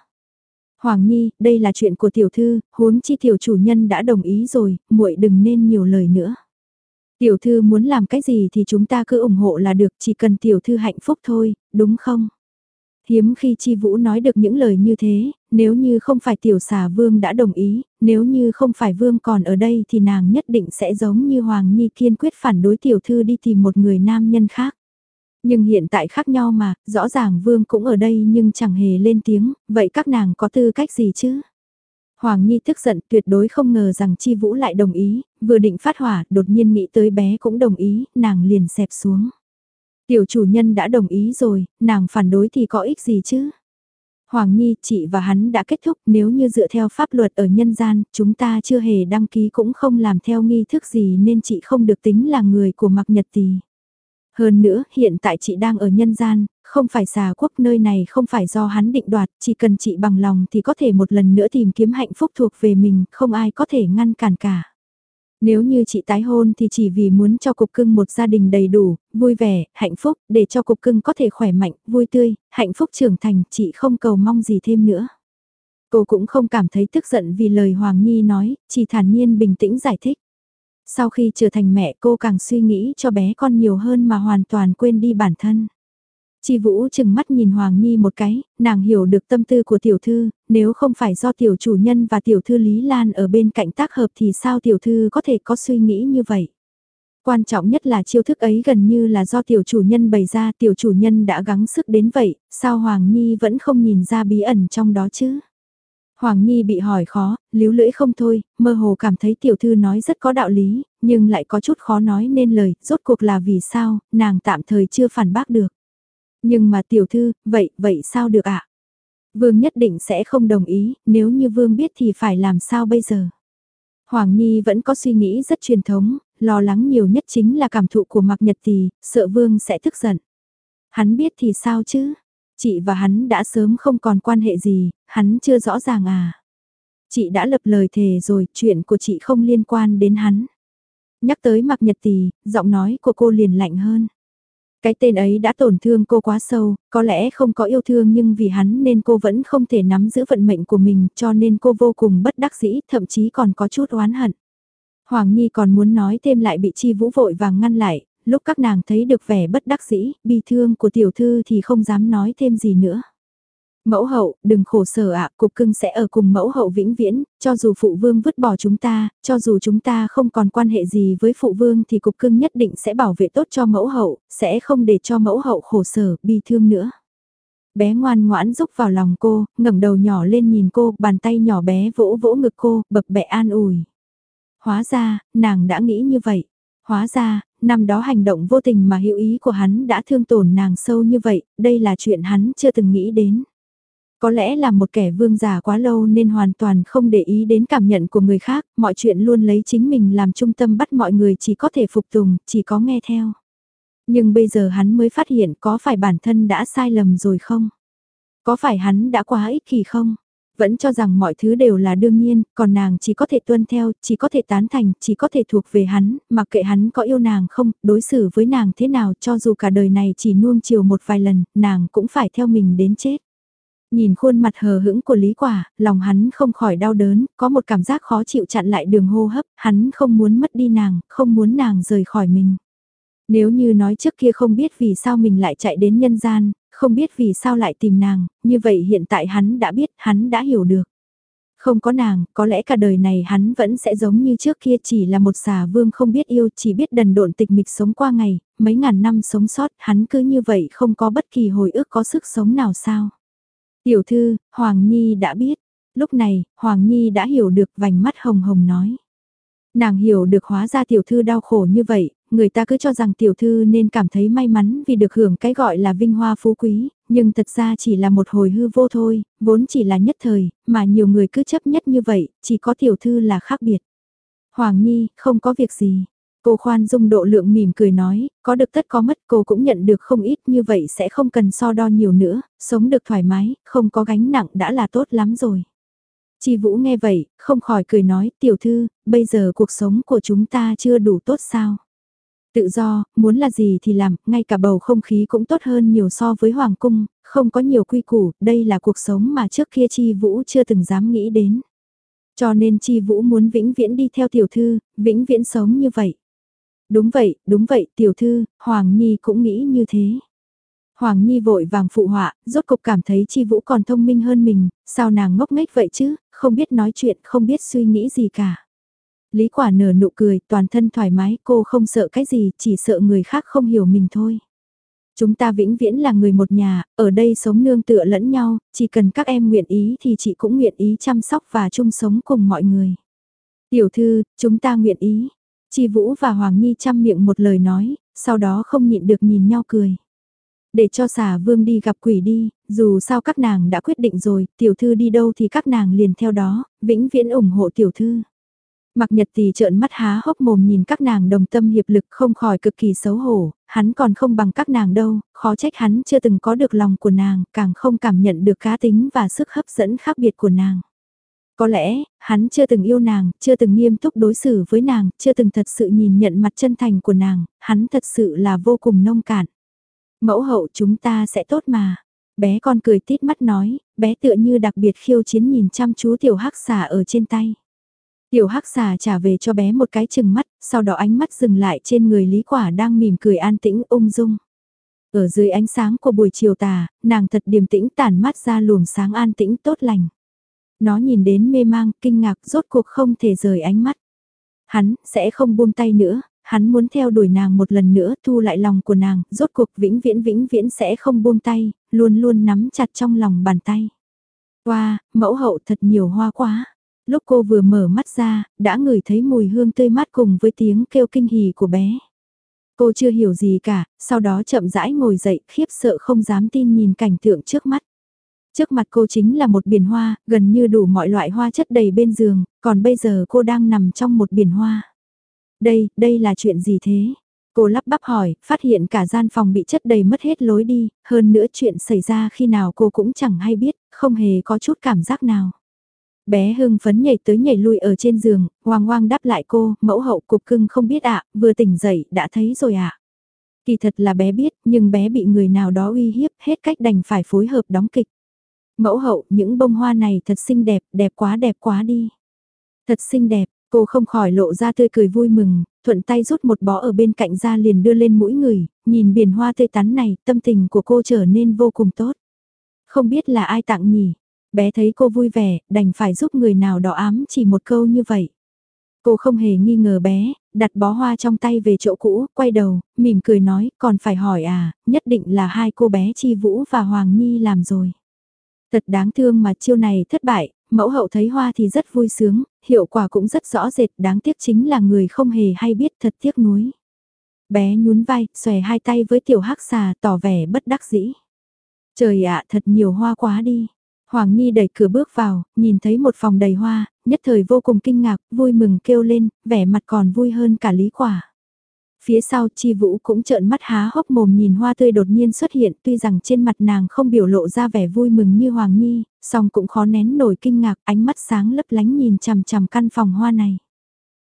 Hoàng Nhi, đây là chuyện của tiểu thư, huống chi tiểu chủ nhân đã đồng ý rồi, muội đừng nên nhiều lời nữa. Tiểu thư muốn làm cái gì thì chúng ta cứ ủng hộ là được, chỉ cần tiểu thư hạnh phúc thôi, đúng không? Hiếm khi Chi Vũ nói được những lời như thế, nếu như không phải tiểu xà vương đã đồng ý, nếu như không phải vương còn ở đây thì nàng nhất định sẽ giống như Hoàng Nhi kiên quyết phản đối tiểu thư đi tìm một người nam nhân khác. Nhưng hiện tại khác nhau mà, rõ ràng Vương cũng ở đây nhưng chẳng hề lên tiếng, vậy các nàng có tư cách gì chứ? Hoàng Nhi tức giận tuyệt đối không ngờ rằng Chi Vũ lại đồng ý, vừa định phát hỏa, đột nhiên nghĩ tới bé cũng đồng ý, nàng liền xẹp xuống. Tiểu chủ nhân đã đồng ý rồi, nàng phản đối thì có ích gì chứ? Hoàng Nhi, chị và hắn đã kết thúc, nếu như dựa theo pháp luật ở nhân gian, chúng ta chưa hề đăng ký cũng không làm theo nghi thức gì nên chị không được tính là người của Mạc Nhật Tì. Hơn nữa, hiện tại chị đang ở nhân gian, không phải xà quốc nơi này không phải do hắn định đoạt, chỉ cần chị bằng lòng thì có thể một lần nữa tìm kiếm hạnh phúc thuộc về mình, không ai có thể ngăn cản cả. Nếu như chị tái hôn thì chỉ vì muốn cho cục cưng một gia đình đầy đủ, vui vẻ, hạnh phúc, để cho cục cưng có thể khỏe mạnh, vui tươi, hạnh phúc trưởng thành, chị không cầu mong gì thêm nữa. Cô cũng không cảm thấy tức giận vì lời Hoàng Nhi nói, chỉ thản nhiên bình tĩnh giải thích. Sau khi trở thành mẹ cô càng suy nghĩ cho bé con nhiều hơn mà hoàn toàn quên đi bản thân. Chi Vũ chừng mắt nhìn Hoàng Nhi một cái, nàng hiểu được tâm tư của tiểu thư, nếu không phải do tiểu chủ nhân và tiểu thư Lý Lan ở bên cạnh tác hợp thì sao tiểu thư có thể có suy nghĩ như vậy. Quan trọng nhất là chiêu thức ấy gần như là do tiểu chủ nhân bày ra tiểu chủ nhân đã gắng sức đến vậy, sao Hoàng Nhi vẫn không nhìn ra bí ẩn trong đó chứ. Hoàng Nhi bị hỏi khó, líu lưỡi không thôi, mơ hồ cảm thấy tiểu thư nói rất có đạo lý, nhưng lại có chút khó nói nên lời, rốt cuộc là vì sao, nàng tạm thời chưa phản bác được. Nhưng mà tiểu thư, vậy, vậy sao được ạ? Vương nhất định sẽ không đồng ý, nếu như Vương biết thì phải làm sao bây giờ? Hoàng Nhi vẫn có suy nghĩ rất truyền thống, lo lắng nhiều nhất chính là cảm thụ của Mạc Nhật Tì, sợ Vương sẽ tức giận. Hắn biết thì sao chứ? Chị và hắn đã sớm không còn quan hệ gì, hắn chưa rõ ràng à. Chị đã lập lời thề rồi, chuyện của chị không liên quan đến hắn. Nhắc tới mặc nhật tì, giọng nói của cô liền lạnh hơn. Cái tên ấy đã tổn thương cô quá sâu, có lẽ không có yêu thương nhưng vì hắn nên cô vẫn không thể nắm giữ vận mệnh của mình cho nên cô vô cùng bất đắc dĩ, thậm chí còn có chút oán hận. Hoàng Nhi còn muốn nói thêm lại bị Chi Vũ vội vàng ngăn lại, lúc các nàng thấy được vẻ bất đắc dĩ, bi thương của tiểu thư thì không dám nói thêm gì nữa. Mẫu hậu, đừng khổ sở ạ, cục cưng sẽ ở cùng mẫu hậu vĩnh viễn, cho dù phụ vương vứt bỏ chúng ta, cho dù chúng ta không còn quan hệ gì với phụ vương thì cục cưng nhất định sẽ bảo vệ tốt cho mẫu hậu, sẽ không để cho mẫu hậu khổ sở, bi thương nữa. Bé ngoan ngoãn rúc vào lòng cô, ngẩng đầu nhỏ lên nhìn cô, bàn tay nhỏ bé vỗ vỗ ngực cô, bập bẹ an ủi. Hóa ra, nàng đã nghĩ như vậy. Hóa ra, năm đó hành động vô tình mà hữu ý của hắn đã thương tổn nàng sâu như vậy, đây là chuyện hắn chưa từng nghĩ đến. Có lẽ là một kẻ vương giả quá lâu nên hoàn toàn không để ý đến cảm nhận của người khác, mọi chuyện luôn lấy chính mình làm trung tâm bắt mọi người chỉ có thể phục tùng, chỉ có nghe theo. Nhưng bây giờ hắn mới phát hiện có phải bản thân đã sai lầm rồi không? Có phải hắn đã quá ích kỷ không? Vẫn cho rằng mọi thứ đều là đương nhiên, còn nàng chỉ có thể tuân theo, chỉ có thể tán thành, chỉ có thể thuộc về hắn, mặc kệ hắn có yêu nàng không, đối xử với nàng thế nào cho dù cả đời này chỉ nuông chiều một vài lần, nàng cũng phải theo mình đến chết. Nhìn khuôn mặt hờ hững của Lý Quả, lòng hắn không khỏi đau đớn, có một cảm giác khó chịu chặn lại đường hô hấp, hắn không muốn mất đi nàng, không muốn nàng rời khỏi mình. Nếu như nói trước kia không biết vì sao mình lại chạy đến nhân gian, không biết vì sao lại tìm nàng, như vậy hiện tại hắn đã biết, hắn đã hiểu được. Không có nàng, có lẽ cả đời này hắn vẫn sẽ giống như trước kia chỉ là một xà vương không biết yêu, chỉ biết đần độn tịch mịch sống qua ngày, mấy ngàn năm sống sót, hắn cứ như vậy không có bất kỳ hồi ức có sức sống nào sao. Tiểu thư, Hoàng Nhi đã biết. Lúc này, Hoàng Nhi đã hiểu được vành mắt hồng hồng nói. Nàng hiểu được hóa ra tiểu thư đau khổ như vậy, người ta cứ cho rằng tiểu thư nên cảm thấy may mắn vì được hưởng cái gọi là vinh hoa phú quý, nhưng thật ra chỉ là một hồi hư vô thôi, vốn chỉ là nhất thời, mà nhiều người cứ chấp nhất như vậy, chỉ có tiểu thư là khác biệt. Hoàng Nhi, không có việc gì. Cô khoan dung độ lượng mỉm cười nói, có được tất có mất cô cũng nhận được không ít như vậy sẽ không cần so đo nhiều nữa, sống được thoải mái, không có gánh nặng đã là tốt lắm rồi. Chi Vũ nghe vậy, không khỏi cười nói, tiểu thư, bây giờ cuộc sống của chúng ta chưa đủ tốt sao? Tự do, muốn là gì thì làm, ngay cả bầu không khí cũng tốt hơn nhiều so với Hoàng Cung, không có nhiều quy củ, đây là cuộc sống mà trước kia Chi Vũ chưa từng dám nghĩ đến. Cho nên Chi Vũ muốn vĩnh viễn đi theo tiểu thư, vĩnh viễn sống như vậy. Đúng vậy, đúng vậy, tiểu thư, Hoàng Nhi cũng nghĩ như thế. Hoàng Nhi vội vàng phụ họa, rốt cục cảm thấy Chi Vũ còn thông minh hơn mình, sao nàng ngốc nghếch vậy chứ, không biết nói chuyện, không biết suy nghĩ gì cả. Lý quả nở nụ cười, toàn thân thoải mái, cô không sợ cái gì, chỉ sợ người khác không hiểu mình thôi. Chúng ta vĩnh viễn là người một nhà, ở đây sống nương tựa lẫn nhau, chỉ cần các em nguyện ý thì chị cũng nguyện ý chăm sóc và chung sống cùng mọi người. Tiểu thư, chúng ta nguyện ý. Chi Vũ và Hoàng Nhi chăm miệng một lời nói, sau đó không nhịn được nhìn nhau cười. Để cho xà vương đi gặp quỷ đi, dù sao các nàng đã quyết định rồi, tiểu thư đi đâu thì các nàng liền theo đó, vĩnh viễn ủng hộ tiểu thư. Mặc nhật thì trợn mắt há hốc mồm nhìn các nàng đồng tâm hiệp lực không khỏi cực kỳ xấu hổ, hắn còn không bằng các nàng đâu, khó trách hắn chưa từng có được lòng của nàng, càng không cảm nhận được cá tính và sức hấp dẫn khác biệt của nàng. Có lẽ, hắn chưa từng yêu nàng, chưa từng nghiêm túc đối xử với nàng, chưa từng thật sự nhìn nhận mặt chân thành của nàng, hắn thật sự là vô cùng nông cạn. Mẫu hậu chúng ta sẽ tốt mà. Bé con cười tít mắt nói, bé tựa như đặc biệt khiêu chiến nhìn chăm chú tiểu hắc xà ở trên tay. Tiểu hắc xà trả về cho bé một cái chừng mắt, sau đó ánh mắt dừng lại trên người Lý Quả đang mỉm cười an tĩnh ung dung. Ở dưới ánh sáng của buổi chiều tà, nàng thật điềm tĩnh tản mắt ra luồng sáng an tĩnh tốt lành. Nó nhìn đến mê mang, kinh ngạc, rốt cuộc không thể rời ánh mắt. Hắn, sẽ không buông tay nữa, hắn muốn theo đuổi nàng một lần nữa, thu lại lòng của nàng, rốt cuộc vĩnh viễn vĩnh viễn sẽ không buông tay, luôn luôn nắm chặt trong lòng bàn tay. Wow, mẫu hậu thật nhiều hoa quá. Lúc cô vừa mở mắt ra, đã ngửi thấy mùi hương tươi mát cùng với tiếng kêu kinh hỉ của bé. Cô chưa hiểu gì cả, sau đó chậm rãi ngồi dậy, khiếp sợ không dám tin nhìn cảnh tượng trước mắt. Trước mặt cô chính là một biển hoa, gần như đủ mọi loại hoa chất đầy bên giường, còn bây giờ cô đang nằm trong một biển hoa. Đây, đây là chuyện gì thế? Cô lắp bắp hỏi, phát hiện cả gian phòng bị chất đầy mất hết lối đi, hơn nữa chuyện xảy ra khi nào cô cũng chẳng hay biết, không hề có chút cảm giác nào. Bé hưng phấn nhảy tới nhảy lui ở trên giường, hoang hoang đáp lại cô, mẫu hậu cục cưng không biết ạ, vừa tỉnh dậy, đã thấy rồi ạ. Kỳ thật là bé biết, nhưng bé bị người nào đó uy hiếp, hết cách đành phải phối hợp đóng kịch. Mẫu hậu, những bông hoa này thật xinh đẹp, đẹp quá đẹp quá đi. Thật xinh đẹp, cô không khỏi lộ ra tươi cười vui mừng, thuận tay rút một bó ở bên cạnh ra liền đưa lên mũi người, nhìn biển hoa tươi tắn này, tâm tình của cô trở nên vô cùng tốt. Không biết là ai tặng nhỉ, bé thấy cô vui vẻ, đành phải giúp người nào đó ám chỉ một câu như vậy. Cô không hề nghi ngờ bé, đặt bó hoa trong tay về chỗ cũ, quay đầu, mỉm cười nói, còn phải hỏi à, nhất định là hai cô bé Chi Vũ và Hoàng Nhi làm rồi. Thật đáng thương mà chiêu này thất bại, mẫu hậu thấy hoa thì rất vui sướng, hiệu quả cũng rất rõ rệt, đáng tiếc chính là người không hề hay biết thật tiếc nuối. Bé nhún vai, xòe hai tay với tiểu hắc xà tỏ vẻ bất đắc dĩ. Trời ạ thật nhiều hoa quá đi. Hoàng Nhi đẩy cửa bước vào, nhìn thấy một phòng đầy hoa, nhất thời vô cùng kinh ngạc, vui mừng kêu lên, vẻ mặt còn vui hơn cả lý quả. Phía sau chi vũ cũng trợn mắt há hốc mồm nhìn hoa tươi đột nhiên xuất hiện tuy rằng trên mặt nàng không biểu lộ ra vẻ vui mừng như Hoàng Nhi, song cũng khó nén nổi kinh ngạc ánh mắt sáng lấp lánh nhìn chằm chằm căn phòng hoa này.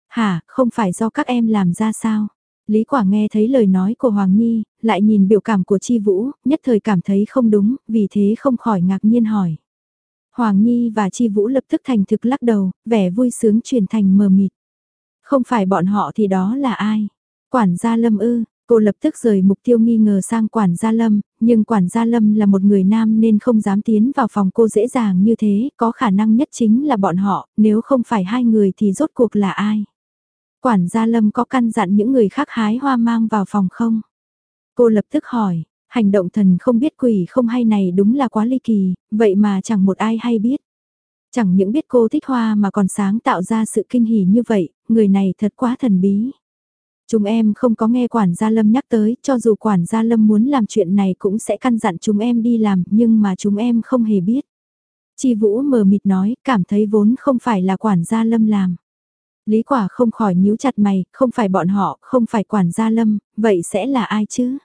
Hả, không phải do các em làm ra sao? Lý Quả nghe thấy lời nói của Hoàng Nhi, lại nhìn biểu cảm của Chi Vũ, nhất thời cảm thấy không đúng, vì thế không khỏi ngạc nhiên hỏi. Hoàng Nhi và Chi Vũ lập tức thành thực lắc đầu, vẻ vui sướng chuyển thành mờ mịt. Không phải bọn họ thì đó là ai? Quản gia Lâm ư, cô lập tức rời mục tiêu nghi ngờ sang quản gia Lâm, nhưng quản gia Lâm là một người nam nên không dám tiến vào phòng cô dễ dàng như thế, có khả năng nhất chính là bọn họ, nếu không phải hai người thì rốt cuộc là ai? Quản gia Lâm có căn dặn những người khác hái hoa mang vào phòng không? Cô lập tức hỏi, hành động thần không biết quỷ không hay này đúng là quá ly kỳ, vậy mà chẳng một ai hay biết. Chẳng những biết cô thích hoa mà còn sáng tạo ra sự kinh hỉ như vậy, người này thật quá thần bí. Chúng em không có nghe quản gia Lâm nhắc tới, cho dù quản gia Lâm muốn làm chuyện này cũng sẽ căn dặn chúng em đi làm, nhưng mà chúng em không hề biết. Chi Vũ mờ mịt nói, cảm thấy vốn không phải là quản gia Lâm làm. Lý quả không khỏi nhíu chặt mày, không phải bọn họ, không phải quản gia lâm, vậy sẽ là ai chứ?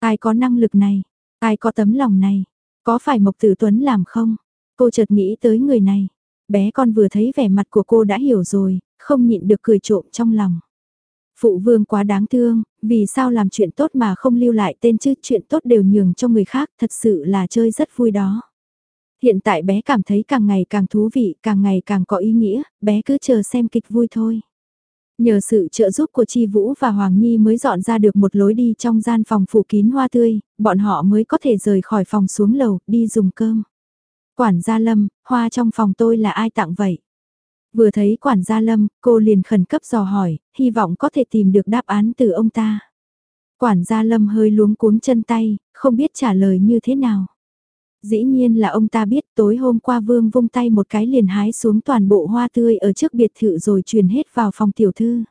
Ai có năng lực này? Ai có tấm lòng này? Có phải Mộc Tử Tuấn làm không? Cô chợt nghĩ tới người này. Bé con vừa thấy vẻ mặt của cô đã hiểu rồi, không nhịn được cười trộm trong lòng. Phụ vương quá đáng thương, vì sao làm chuyện tốt mà không lưu lại tên chứ chuyện tốt đều nhường cho người khác, thật sự là chơi rất vui đó. Hiện tại bé cảm thấy càng ngày càng thú vị, càng ngày càng có ý nghĩa, bé cứ chờ xem kịch vui thôi. Nhờ sự trợ giúp của Chi Vũ và Hoàng Nhi mới dọn ra được một lối đi trong gian phòng phủ kín hoa tươi, bọn họ mới có thể rời khỏi phòng xuống lầu, đi dùng cơm. Quản gia Lâm, hoa trong phòng tôi là ai tặng vậy? Vừa thấy quản gia Lâm, cô liền khẩn cấp dò hỏi, hy vọng có thể tìm được đáp án từ ông ta. Quản gia Lâm hơi luống cuống chân tay, không biết trả lời như thế nào. Dĩ nhiên là ông ta biết tối hôm qua Vương vung tay một cái liền hái xuống toàn bộ hoa tươi ở trước biệt thự rồi truyền hết vào phòng tiểu thư.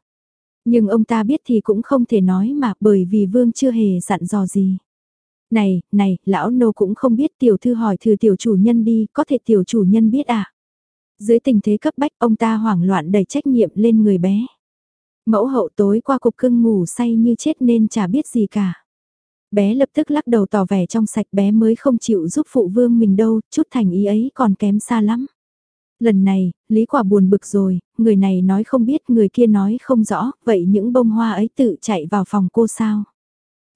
Nhưng ông ta biết thì cũng không thể nói mà bởi vì Vương chưa hề dặn dò gì. Này, này, lão nô cũng không biết tiểu thư hỏi thử tiểu chủ nhân đi, có thể tiểu chủ nhân biết à? Dưới tình thế cấp bách ông ta hoảng loạn đẩy trách nhiệm lên người bé. Mẫu hậu tối qua cục cưng ngủ say như chết nên chả biết gì cả. Bé lập tức lắc đầu tỏ vẻ trong sạch bé mới không chịu giúp phụ vương mình đâu, chút thành ý ấy còn kém xa lắm. Lần này, Lý Quả buồn bực rồi, người này nói không biết, người kia nói không rõ, vậy những bông hoa ấy tự chạy vào phòng cô sao?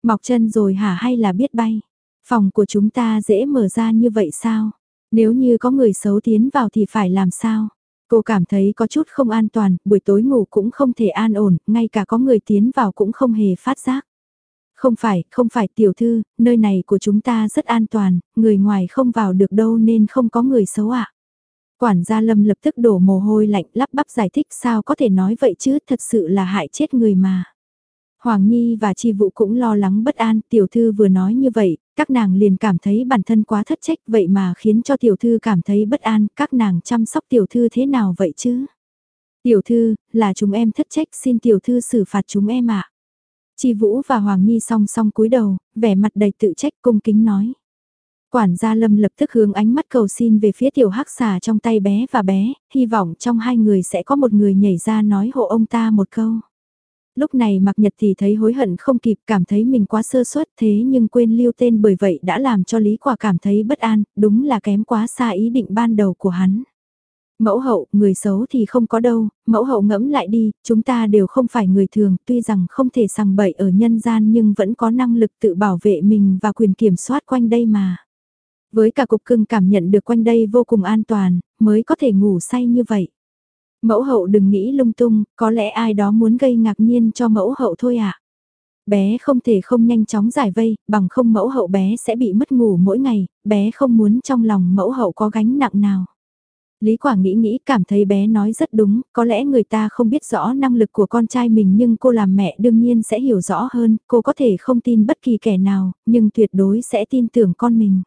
Mọc chân rồi hả hay là biết bay? Phòng của chúng ta dễ mở ra như vậy sao? Nếu như có người xấu tiến vào thì phải làm sao? Cô cảm thấy có chút không an toàn, buổi tối ngủ cũng không thể an ổn, ngay cả có người tiến vào cũng không hề phát giác. Không phải, không phải tiểu thư, nơi này của chúng ta rất an toàn, người ngoài không vào được đâu nên không có người xấu ạ. Quản gia Lâm lập tức đổ mồ hôi lạnh lắp bắp giải thích sao có thể nói vậy chứ thật sự là hại chết người mà. Hoàng Nhi và Chi Vũ cũng lo lắng bất an, tiểu thư vừa nói như vậy, các nàng liền cảm thấy bản thân quá thất trách vậy mà khiến cho tiểu thư cảm thấy bất an, các nàng chăm sóc tiểu thư thế nào vậy chứ? Tiểu thư, là chúng em thất trách xin tiểu thư xử phạt chúng em ạ. Chi Vũ và Hoàng Nhi song song cúi đầu, vẻ mặt đầy tự trách cung kính nói. Quản gia Lâm lập tức hướng ánh mắt cầu xin về phía tiểu hắc xà trong tay bé và bé, hy vọng trong hai người sẽ có một người nhảy ra nói hộ ông ta một câu. Lúc này Mạc Nhật thì thấy hối hận không kịp cảm thấy mình quá sơ suất thế nhưng quên lưu tên bởi vậy đã làm cho Lý Quả cảm thấy bất an, đúng là kém quá xa ý định ban đầu của hắn. Mẫu hậu, người xấu thì không có đâu, mẫu hậu ngẫm lại đi, chúng ta đều không phải người thường, tuy rằng không thể sằng bậy ở nhân gian nhưng vẫn có năng lực tự bảo vệ mình và quyền kiểm soát quanh đây mà. Với cả cục cưng cảm nhận được quanh đây vô cùng an toàn, mới có thể ngủ say như vậy. Mẫu hậu đừng nghĩ lung tung, có lẽ ai đó muốn gây ngạc nhiên cho mẫu hậu thôi ạ. À? Bé không thể không nhanh chóng giải vây, bằng không mẫu hậu bé sẽ bị mất ngủ mỗi ngày, bé không muốn trong lòng mẫu hậu có gánh nặng nào. Lý Quả nghĩ nghĩ cảm thấy bé nói rất đúng, có lẽ người ta không biết rõ năng lực của con trai mình nhưng cô làm mẹ đương nhiên sẽ hiểu rõ hơn, cô có thể không tin bất kỳ kẻ nào, nhưng tuyệt đối sẽ tin tưởng con mình.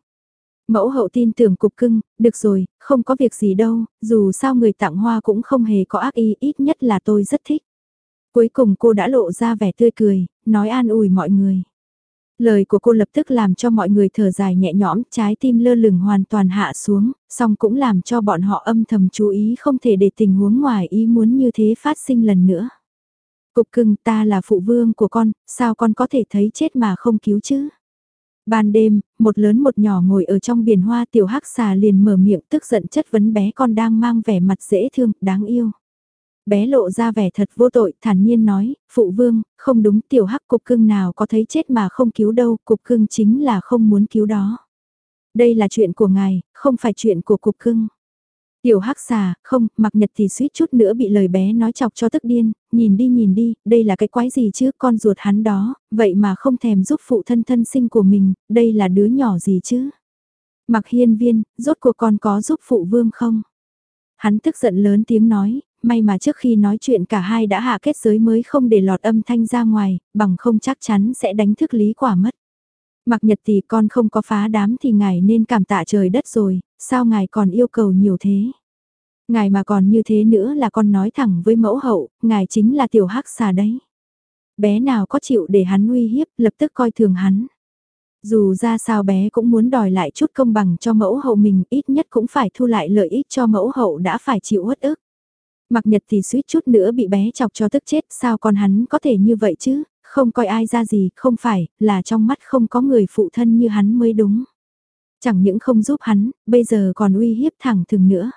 Mẫu hậu tin tưởng cục cưng, được rồi, không có việc gì đâu, dù sao người tặng hoa cũng không hề có ác ý, ít nhất là tôi rất thích. Cuối cùng cô đã lộ ra vẻ tươi cười, nói an ủi mọi người. Lời của cô lập tức làm cho mọi người thở dài nhẹ nhõm, trái tim lơ lửng hoàn toàn hạ xuống, song cũng làm cho bọn họ âm thầm chú ý không thể để tình huống ngoài ý muốn như thế phát sinh lần nữa. Cục cưng ta là phụ vương của con, sao con có thể thấy chết mà không cứu chứ? Ban đêm, một lớn một nhỏ ngồi ở trong biển hoa tiểu hắc xà liền mở miệng tức giận chất vấn bé con đang mang vẻ mặt dễ thương, đáng yêu. Bé lộ ra vẻ thật vô tội, thản nhiên nói, phụ vương, không đúng tiểu hắc cục cưng nào có thấy chết mà không cứu đâu, cục cưng chính là không muốn cứu đó. Đây là chuyện của ngài, không phải chuyện của cục cưng. Tiểu hắc xà, không, mặc nhật thì suýt chút nữa bị lời bé nói chọc cho tức điên, nhìn đi nhìn đi, đây là cái quái gì chứ, con ruột hắn đó, vậy mà không thèm giúp phụ thân thân sinh của mình, đây là đứa nhỏ gì chứ. Mặc hiên viên, rốt cuộc con có giúp phụ vương không? Hắn tức giận lớn tiếng nói, may mà trước khi nói chuyện cả hai đã hạ kết giới mới không để lọt âm thanh ra ngoài, bằng không chắc chắn sẽ đánh thức lý quả mất. Mặc nhật thì con không có phá đám thì ngài nên cảm tạ trời đất rồi, sao ngài còn yêu cầu nhiều thế? Ngài mà còn như thế nữa là con nói thẳng với mẫu hậu, ngài chính là tiểu hắc xà đấy. Bé nào có chịu để hắn uy hiếp, lập tức coi thường hắn. Dù ra sao bé cũng muốn đòi lại chút công bằng cho mẫu hậu mình, ít nhất cũng phải thu lại lợi ích cho mẫu hậu đã phải chịu uất ức. Mặc nhật thì suýt chút nữa bị bé chọc cho tức chết, sao con hắn có thể như vậy chứ, không coi ai ra gì, không phải, là trong mắt không có người phụ thân như hắn mới đúng. Chẳng những không giúp hắn, bây giờ còn uy hiếp thẳng thừng nữa.